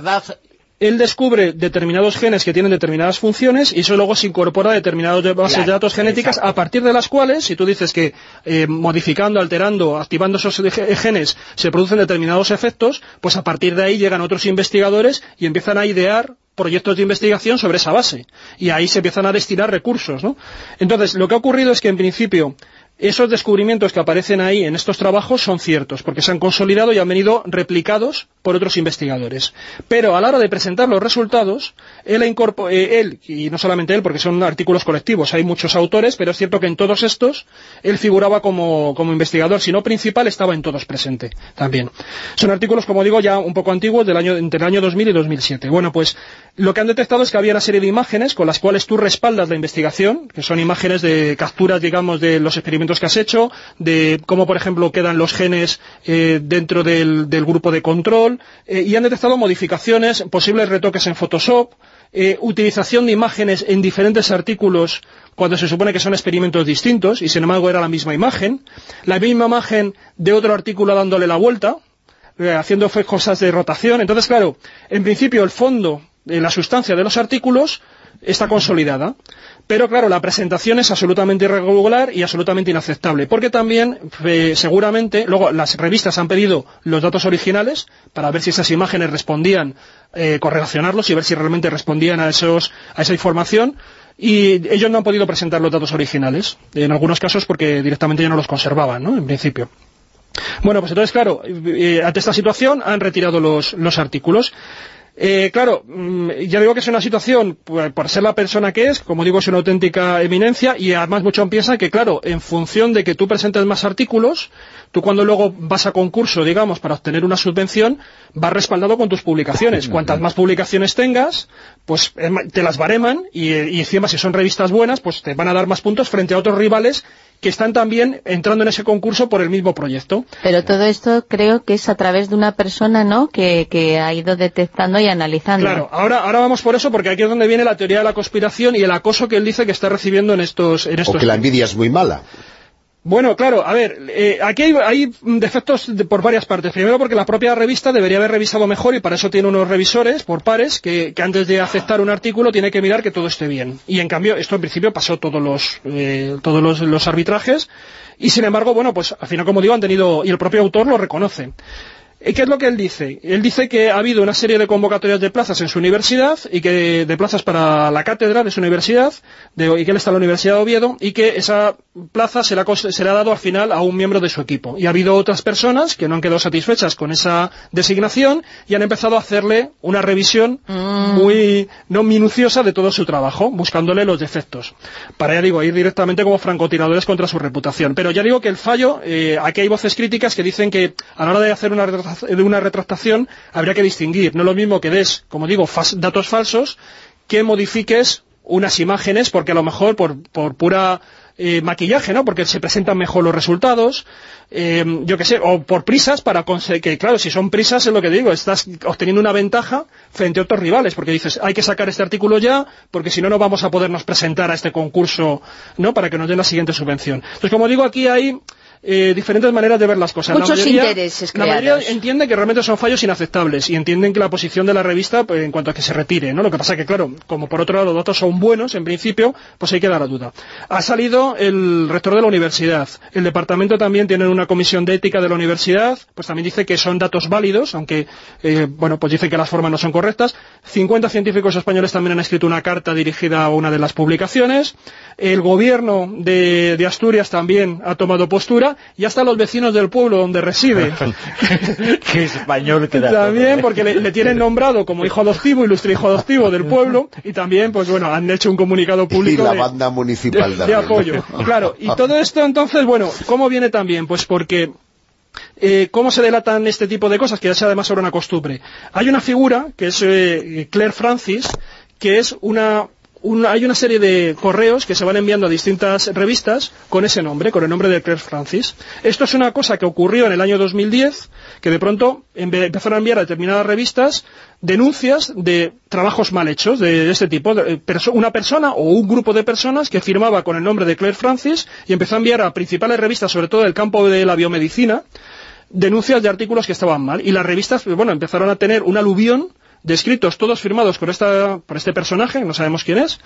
él descubre determinados genes que tienen determinadas funciones y eso luego se incorpora a determinadas bases de datos genéticas a partir de las cuales, si tú dices que eh, modificando, alterando, activando esos genes se producen determinados efectos, pues a partir de ahí llegan otros investigadores y empiezan a idear proyectos de investigación sobre esa base. Y ahí se empiezan a destinar recursos, ¿no? Entonces, lo que ha ocurrido es que, en principio, esos descubrimientos que aparecen ahí en estos trabajos son ciertos, porque se han consolidado y han venido replicados por otros investigadores. Pero a la hora de presentar los resultados, él, eh, él, y no solamente él, porque son artículos colectivos, hay muchos autores, pero es cierto que en todos estos él figuraba como, investigador, si no principal, estaba en todos presente también. Son artículos, como digo, ya un poco antiguos, del año, entre el año 2000 y 2007. Bueno, pues lo que han detectado es que había una serie de imágenes con las cuales tú respaldas la investigación, que son imágenes de capturas, digamos, de los experimentos que has hecho, de cómo, por ejemplo, quedan los genes eh, dentro del, grupo de control, eh, y han detectado modificaciones, posibles retoques en Photoshop, eh, utilización de imágenes en diferentes artículos cuando se supone que son experimentos distintos, y sin embargo era la misma imagen, la misma imagen de otro artículo dándole la vuelta, haciendo cosas de rotación. Entonces, claro, en principio el fondo, la sustancia de los artículos está consolidada. Pero claro, la presentación es absolutamente irregular y absolutamente inaceptable, porque también, eh, seguramente, luego las revistas han pedido los datos originales para ver si esas imágenes respondían, eh, correlacionarlos y ver si realmente respondían a, esos, a esa información, y ellos no han podido presentar los datos originales, en algunos casos porque directamente ya no los conservaban, ¿no?, en principio. Bueno, pues entonces, claro, eh, ante esta situación han retirado los, los artículos. Eh, claro, mm, ya digo que es una situación, pues, por ser la persona que es, como digo, es una auténtica eminencia, y además muchos piensan que, claro, en función de que tú presentes más artículos, tú cuando luego vas a concurso, digamos, para obtener una subvención, vas respaldado con tus publicaciones. Cuantas más publicaciones tengas, pues te las bareman, y, y encima si son revistas buenas, pues te van a dar más puntos frente a otros rivales que están también entrando en ese concurso por el mismo proyecto. Pero todo esto creo que es a través de una persona, ¿no?, que, ha ido detectando y analizando. Claro, ahora, ahora vamos por eso, porque aquí es donde viene la teoría de la conspiración y el acoso que él dice que está recibiendo en estos... En estos o que la envidia es muy mala. Bueno, claro, a ver, eh, aquí hay, defectos por varias partes. Primero porque la propia revista debería haber revisado mejor y para eso tiene unos revisores por pares que, antes de aceptar un artículo tiene que mirar que todo esté bien. Y en cambio, esto en principio pasó todos los, eh, todos los arbitrajes y sin embargo, bueno, pues al final, como digo, han tenido, y el propio autor lo reconoce. ¿Qué es lo que él dice? Él dice que ha habido una serie de convocatorias de plazas en su universidad y que de plazas para la cátedra de su universidad y que él está en la Universidad de Oviedo y que esa plaza se le, ha, dado al final a un miembro de su equipo. Y ha habido otras personas que no han quedado satisfechas con esa designación y han empezado a hacerle una revisión mm. muy no minuciosa de todo su trabajo, buscándole los defectos. Para, ya digo, ir directamente como francotiradores contra su reputación. Pero ya digo que el fallo, eh, aquí hay voces críticas que dicen que a la hora de hacer una de una retractación habría que distinguir. No es lo mismo que des, como digo, datos falsos, que modifiques unas imágenes, porque a lo mejor por, por pura eh, maquillaje, ¿no? Porque se presentan mejor los resultados, eh, yo qué sé, o por prisas para conseguir, que claro, si son prisas es lo que digo, estás obteniendo una ventaja frente a otros rivales, porque dices, hay que sacar este artículo ya, porque si no, no vamos a podernos presentar a este concurso, ¿no? Para que nos den la siguiente subvención. Entonces, como digo, aquí hay eh, diferentes maneras de ver las cosas. Muchos la mayoría, intereses La mayoría entiende que realmente son fallos inaceptables y entienden que la posición de la revista pues, en cuanto a que se retire, ¿no? Lo que pasa que, claro, como por otro lado los datos son buenos, en principio, pues hay que dar la duda. Ha salido el rector de la universidad. El departamento también tiene una comisión de ética de la universidad, pues también dice que son datos válidos, aunque, eh, bueno, pues dice que las formas no son correctas. 50 científicos españoles también han escrito una carta dirigida a una de las publicaciones. El gobierno de, de Asturias también ha tomado postura y hasta los vecinos del pueblo donde reside. Qué español que También porque le, tienen nombrado como hijo adoptivo, ilustre hijo adoptivo del pueblo, y también, pues bueno, han hecho un comunicado público y la banda municipal de, apoyo. Claro, y todo esto entonces, bueno, ¿cómo viene también? Pues porque eh, ¿Cómo se delatan este tipo de cosas? Que ya sea además sobre una costumbre. Hay una figura, que es eh, Claire Francis, que es una hay una serie de correos que se van enviando a distintas revistas con ese nombre, con el nombre de Claire Francis. Esto es una cosa que ocurrió en el año 2010, que de pronto empezaron a enviar a determinadas revistas denuncias de trabajos mal hechos de este tipo. una persona o un grupo de personas que firmaba con el nombre de Claire Francis y empezó a enviar a principales revistas, sobre todo del campo de la biomedicina, denuncias de artículos que estaban mal. Y las revistas, bueno, empezaron a tener un aluvión descritos todos firmados por, esta, por este personaje, no sabemos quién es,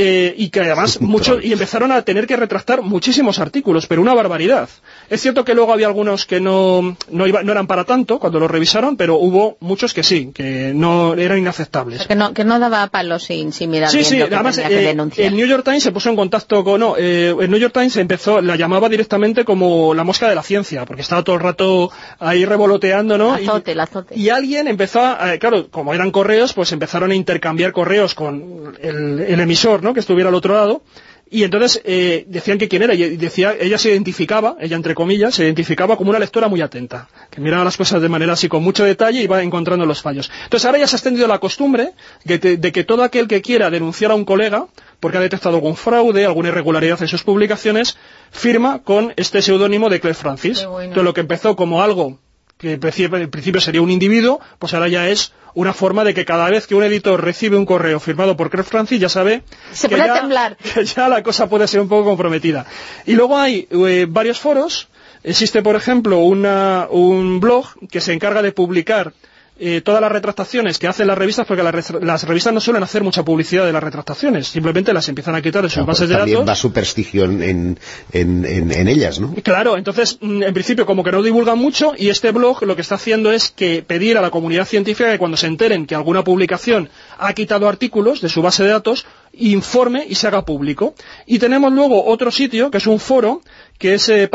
eh, y que además muchos y empezaron a tener que retractar muchísimos artículos, pero una barbaridad. Es cierto que luego había algunos que no, no, no eran para tanto cuando los revisaron, pero hubo muchos que sí, que no eran inaceptables. que, no, que no daba palos sin, sin mirar sí, sí, además eh, el New York Times se puso en contacto con... No, eh, el New York Times empezó, la llamaba directamente como la mosca de la ciencia, porque estaba todo el rato ahí revoloteando, ¿no? Azote, el azote. Y alguien empezó, a, claro, como eran correos, pues empezaron a intercambiar correos con el, el emisor, ¿no? Que estuviera al otro lado y entonces eh, decían que quién era, y decía, ella se identificaba, ella entre comillas, se identificaba como una lectora muy atenta, que miraba las cosas de manera así con mucho detalle y iba encontrando los fallos. Entonces ahora ya se ha extendido la costumbre de, que todo aquel que quiera denunciar a un colega, porque ha detectado algún fraude, alguna irregularidad en sus publicaciones, firma con este seudónimo de Claire Francis. Entonces lo que empezó como algo que en principio sería un individuo, pues ahora ya es una forma de que cada vez que un editor recibe un correo firmado por Claire Francis ya sabe que, ya, ya la cosa puede ser un poco comprometida. Y luego hay eh, varios foros, existe por ejemplo un blog que se encarga de publicar eh, todas las retractaciones que hacen las revistas, porque las, las, revistas no suelen hacer mucha publicidad de las retractaciones, simplemente las empiezan a quitar de sus bases de datos. También va su prestigio en, en, en, ellas, ¿no? Claro, entonces, mm, en principio, como que no divulgan mucho, y este blog lo que está haciendo es que pedir a la comunidad científica que cuando se enteren que alguna publicación ha quitado artículos de su base de datos, informe y se haga público. Y tenemos luego otro sitio, que es un foro, que es eh,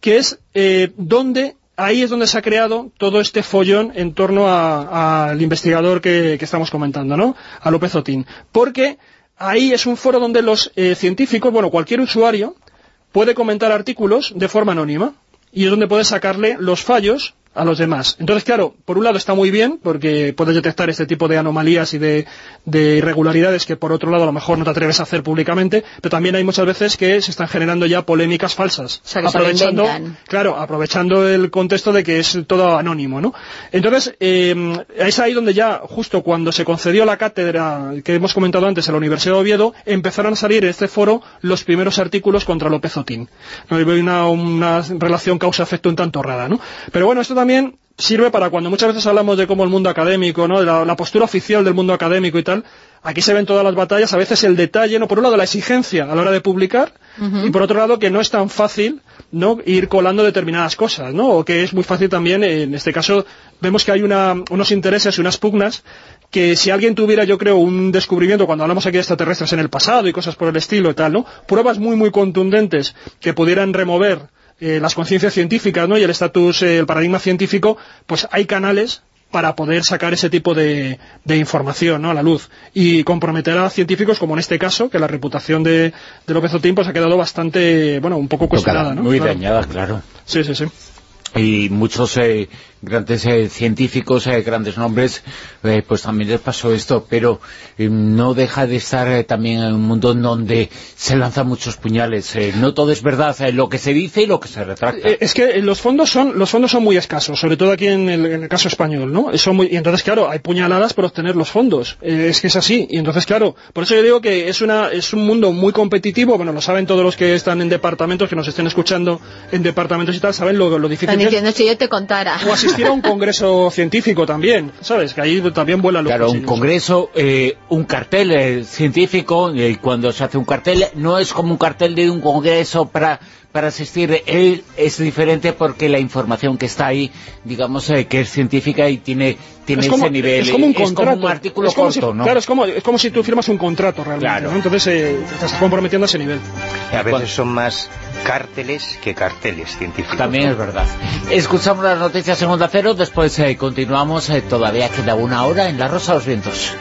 que es eh, donde ahí es donde se ha creado todo este follón en torno al investigador que, estamos comentando, ¿no? A López Otín. Porque ahí es un foro donde los eh, científicos, bueno, cualquier usuario, puede comentar artículos de forma anónima. Y es donde puede sacarle los fallos a los demás. Entonces, claro, por un lado está muy bien, porque puedes detectar este tipo de anomalías y de, irregularidades que por otro lado a lo mejor no te atreves a hacer públicamente, pero también hay muchas veces que se están generando ya polémicas falsas. aprovechando, claro, aprovechando el contexto de que es todo anónimo, ¿no? Entonces, eh, es ahí donde ya, justo cuando se concedió la cátedra que hemos comentado antes en la Universidad de Oviedo, empezaron a salir en este foro los primeros artículos contra López Otín. No hay una, una relación causa-efecto un tanto rara, ¿no? Pero bueno, esto también sirve para cuando muchas veces hablamos de cómo el mundo académico, ¿no? de la, postura oficial del mundo académico y tal, aquí se ven todas las batallas, a veces el detalle, ¿no? por un lado la exigencia a la hora de publicar, y por otro lado que no es tan fácil ¿no? ir colando determinadas cosas, ¿no? o que es muy fácil también, en este caso, vemos que hay una, unos intereses y unas pugnas que si alguien tuviera, yo creo, un descubrimiento, cuando hablamos aquí de extraterrestres en el pasado y cosas por el estilo y tal, ¿no? Pruebas muy, muy contundentes que pudieran remover eh, las conciencias científicas ¿no? y el estatus, eh, el paradigma científico, pues hay canales para poder sacar ese tipo de, información ¿no? a la luz y comprometer a científicos como en este caso, que la reputación de, de López Otín pues, ha quedado bastante, bueno, un poco cuestionada. ¿no? Muy dañada, claro. Sí, sí, sí. Y muchos eh, grandes eh, científicos, eh, grandes nombres, eh, pues también les pasó esto, pero no deja de estar también en un mundo en donde se lanzan muchos puñales. no todo es verdad, lo que se dice y lo que se retracta. es que los fondos son los fondos son muy escasos, sobre todo aquí en el, caso español, ¿no? muy, y entonces, claro, hay puñaladas por obtener los fondos. es que es así. Y entonces, claro, por eso yo digo que es, una, es un mundo muy competitivo, bueno, lo saben todos los que están en departamentos, que nos estén escuchando en departamentos y tal, saben lo, lo difícil que es. si yo te contara a un congreso científico también, ¿sabes? Que ahí también vuela Claro, un congreso, eh, un cartel eh, científico, y eh, cuando se hace un cartel, no es como un cartel de un congreso para para asistir él es diferente porque la información que está ahí, digamos que es científica y tiene, tiene ese nivel. Es como un contrato. un artículo corto, ¿no? Claro, es como, es como si tú firmas un contrato realmente, ¿no? Entonces eh, estás comprometiendo a ese nivel. A veces son más cárteles que carteles científicos. También es verdad. Escuchamos las noticias en Cero, después eh, continuamos, eh, todavía queda una hora en La Rosa de los Vientos.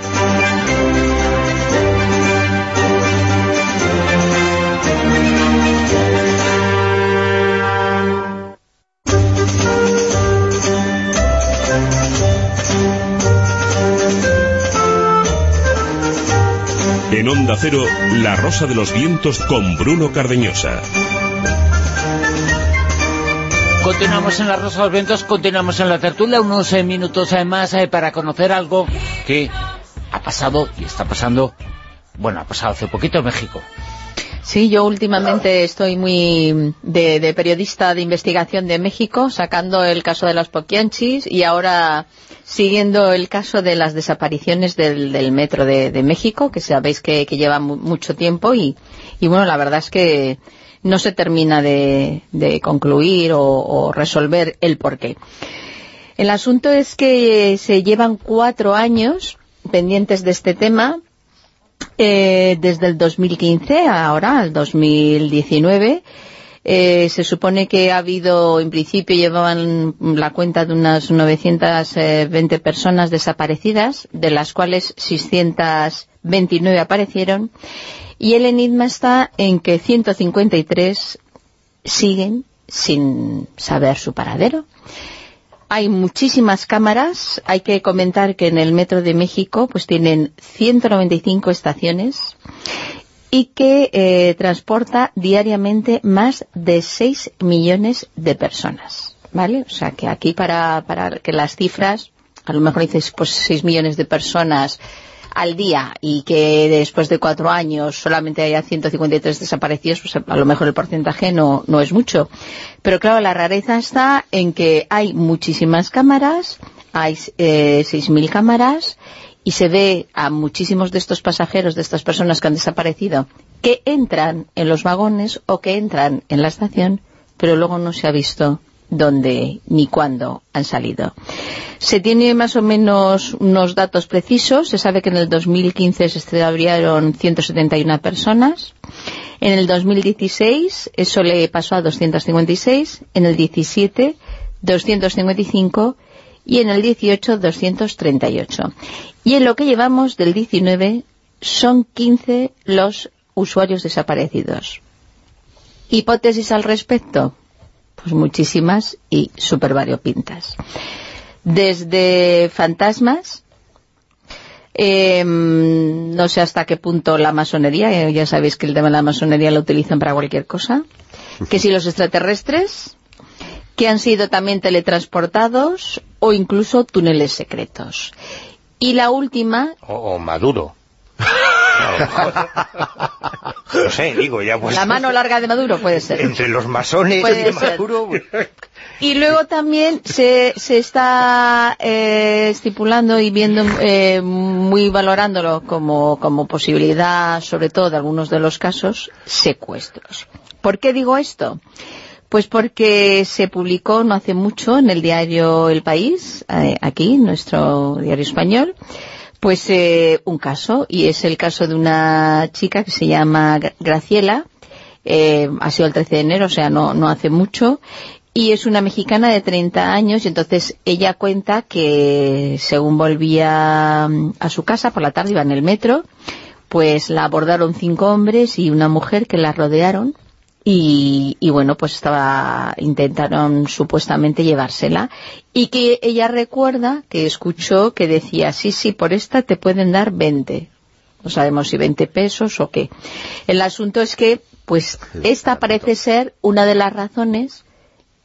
Onda Cero, La Rosa de los Vientos con Bruno Cardeñosa. Continuamos en La Rosa de los Vientos, continuamos en la tertulia, unos eh, minutos más eh, para conocer algo que ha pasado y está pasando, bueno, ha pasado hace poquito en México. Sí, yo últimamente estoy muy de, periodista de investigación de México, sacando el caso de los Poquianchis y ahora siguiendo el caso de las desapariciones del, metro de, México, que sabéis que, lleva mucho tiempo y, bueno, la verdad es que no se termina de, concluir o resolver el porqué. El asunto es que se llevan cuatro años pendientes de este tema, eh, desde el 2015 ahora, al 2019, eh, se supone que ha habido, en principio llevaban la cuenta de unas 920 personas desaparecidas, de las cuales 629 aparecieron, y el enigma está en que 153 siguen sin saber su paradero. Hay muchísimas cámaras, hay que comentar que en el Metro de México pues tienen 195 estaciones y que eh, transporta diariamente más de 6 millones de personas, ¿vale? O sea que aquí para, para que las cifras, a lo mejor dices pues 6 millones de personas al día y que después de cuatro años solamente haya 153 desaparecidos, pues a lo mejor el porcentaje no, no es mucho. Pero claro, la rareza está en que hay muchísimas cámaras, hay eh, 6.000 cámaras y se ve a muchísimos de estos pasajeros, de estas personas que han desaparecido, que entran en los vagones o que entran en la estación, pero luego no se ha visto dónde ni cuándo han salido. Se tiene más o menos unos datos precisos. Se sabe que en el 2015 se extraviaron 171 personas. En el 2016 eso le pasó a 256. En el 17, 255. Y en el 18, 238. Y en lo que llevamos del 19 son 15 los usuarios desaparecidos. ¿Hipótesis al respecto? Pues muchísimas y súper variopintas. Desde fantasmas, eh, no sé hasta qué punto la masonería, eh, ya sabéis que el tema de la masonería lo utilizan para cualquier cosa, que si los extraterrestres, que han sido también teletransportados o incluso túneles secretos. Y la última... O, o Maduro. no sé, digo, ya pues... La mano larga de Maduro puede ser. Entre los masones. Maduro... Y luego también se, se está eh, estipulando y viendo, eh, muy valorándolo como, como posibilidad, sobre todo de algunos de los casos, secuestros. ¿Por qué digo esto? Pues porque se publicó no hace mucho en el diario El País, eh, aquí, nuestro diario español, pues eh, un caso, y es el caso de una chica que se llama Gra- Graciela, eh, ha sido el 13 de enero, o sea, no, no hace mucho, y es una mexicana de 30 años, y entonces ella cuenta que según volvía mm, a su casa por la tarde, iba en el metro, pues la abordaron cinco hombres y una mujer que la rodearon, y, y bueno, pues estaba, intentaron supuestamente llevársela, y que ella recuerda que escuchó que decía, sí, sí, por esta te pueden dar 20. No sabemos si 20 pesos o qué. El asunto es que, pues, esta parece ser una de las razones,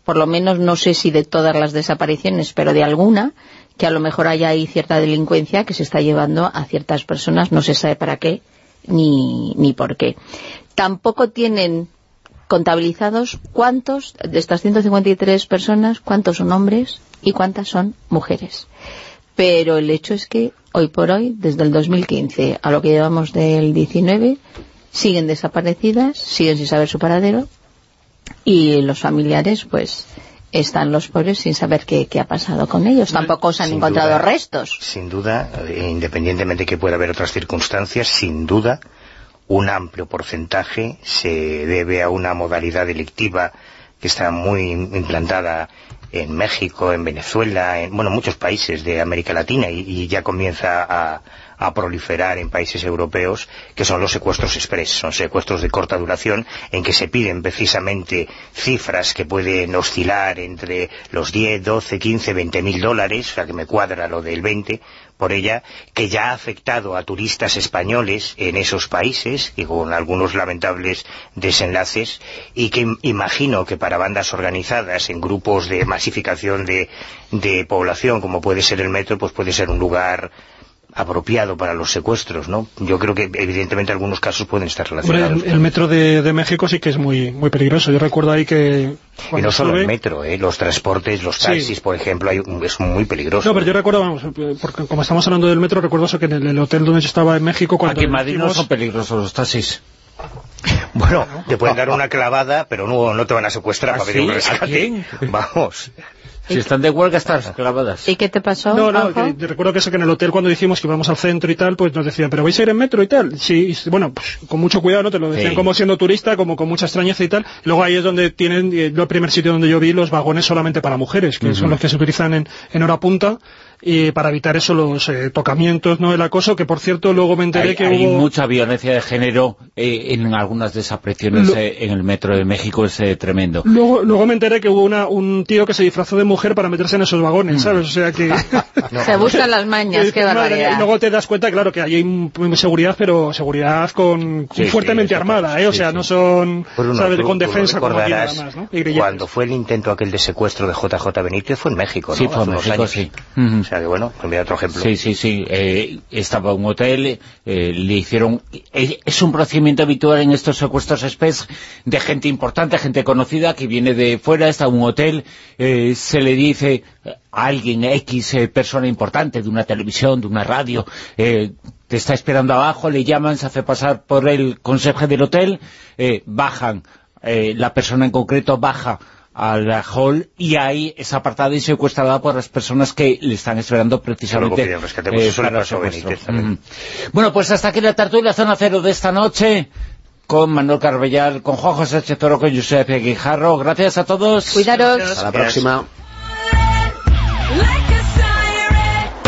por lo menos no sé si de todas las desapariciones, pero de alguna, que a lo mejor haya ahí cierta delincuencia que se está llevando a ciertas personas, no se sabe para qué ni, ni por qué. Tampoco tienen contabilizados cuántos de estas 153 personas, cuántos son hombres y cuántas son mujeres. Pero el hecho es que hoy por hoy, desde el 2015 a lo que llevamos del 19, siguen desaparecidas, siguen sin saber su paradero y los familiares pues están los pobres sin saber qué, qué ha pasado con ellos. Tampoco se han Sin encontrado duda. restos. Sin duda, eh, independientemente que pueda haber otras circunstancias, sin duda, un amplio porcentaje se debe a una modalidad delictiva que está muy implantada en México, en Venezuela, en bueno, muchos países de América Latina y, ya comienza a, a proliferar en países europeos, que son los secuestros express, son secuestros de corta duración en que se piden precisamente cifras que pueden oscilar entre los 10, 12, 15, 20 mil dólares, o sea que me cuadra lo del 20 por ella, que ya ha afectado a turistas españoles en esos países y con algunos lamentables desenlaces y que im- imagino que para bandas organizadas en grupos de masificación de población como puede ser el metro, pues puede ser un lugar apropiado para los secuestros, ¿no? Yo creo que evidentemente algunos casos pueden estar relacionados. el, el metro de, de México sí que es muy muy peligroso. Yo recuerdo ahí que... y no solo estuve- el metro, ¿eh? los transportes, los Sí. taxis, por ejemplo, hay un- es muy peligroso. No, pero yo recuerdo, vamos, porque como estamos hablando del metro, recuerdo eso que en el, el hotel donde yo estaba en México cuando Aquí en Madrid no son peligrosos los taxis. Bueno, te pueden dar una clavada, pero no, no te van a secuestrar ¿Ah, para pedir un sí? ¿A rescate. quién? Vamos. Si están de huelga, están clavadas. ¿Y qué te pasó, No, no, que recuerdo que eso que en el hotel cuando dijimos que íbamos al centro y tal, pues nos decían, ¿pero vais a ir en metro y tal? Sí, bueno, pues con mucho cuidado, ¿no? Te lo decían Sí. como siendo turista, como con mucha extrañeza y tal. Luego ahí es donde tienen, eh, el primer sitio donde yo vi los vagones solamente para mujeres, que son los que se utilizan en, en hora punta, y para evitar eso los eh, tocamientos, ¿no? El acoso, que por cierto luego me enteré Hay, que hay hubo... mucha violencia de género eh, en algunas desapariciones Lo- eh, en el metro de México, es eh, tremendo. Luego, luego me enteré que hubo una, un tío que se disfrazó de mujer para meterse en esos vagones, ¿sabes? O sea que... No, Se buscan las mañas, qué barbaridad. Y luego te das cuenta, claro, que ahí hay seguridad, pero seguridad con, Sí, fuertemente sí, armada, ¿eh? O sí, sea, sí. no son, Bruno, ¿sabes? tú- con defensa como aquí nada recordarás más, ¿no? Y grilletes. Cuando fue el intento aquel de secuestro de JJ Benítez fue en México, ¿no? Sí, fue Hace en unos México, años. sí. Sea que bueno, pues otro ejemplo. Sí, sí, sí. Eh, estaba en un hotel, eh, le hicieron... Eh, es un procedimiento habitual en estos secuestros express de gente importante, gente conocida, que viene de fuera, está en un hotel, se le dice a alguien, X persona importante, de una televisión, de una radio, te está esperando abajo, le llaman, se hace pasar por el consejo del hotel, bajan, la persona en concreto baja al hall y ahí es apartada y secuestrada por las personas que le están esperando precisamente eh, para Bueno, pues hasta aquí la tertulia Zona Cero de esta noche con Manuel Carbellal, con Juan José Toro, con Josep Guijarro. Gracias a todos. Cuidaros. Hasta la próxima.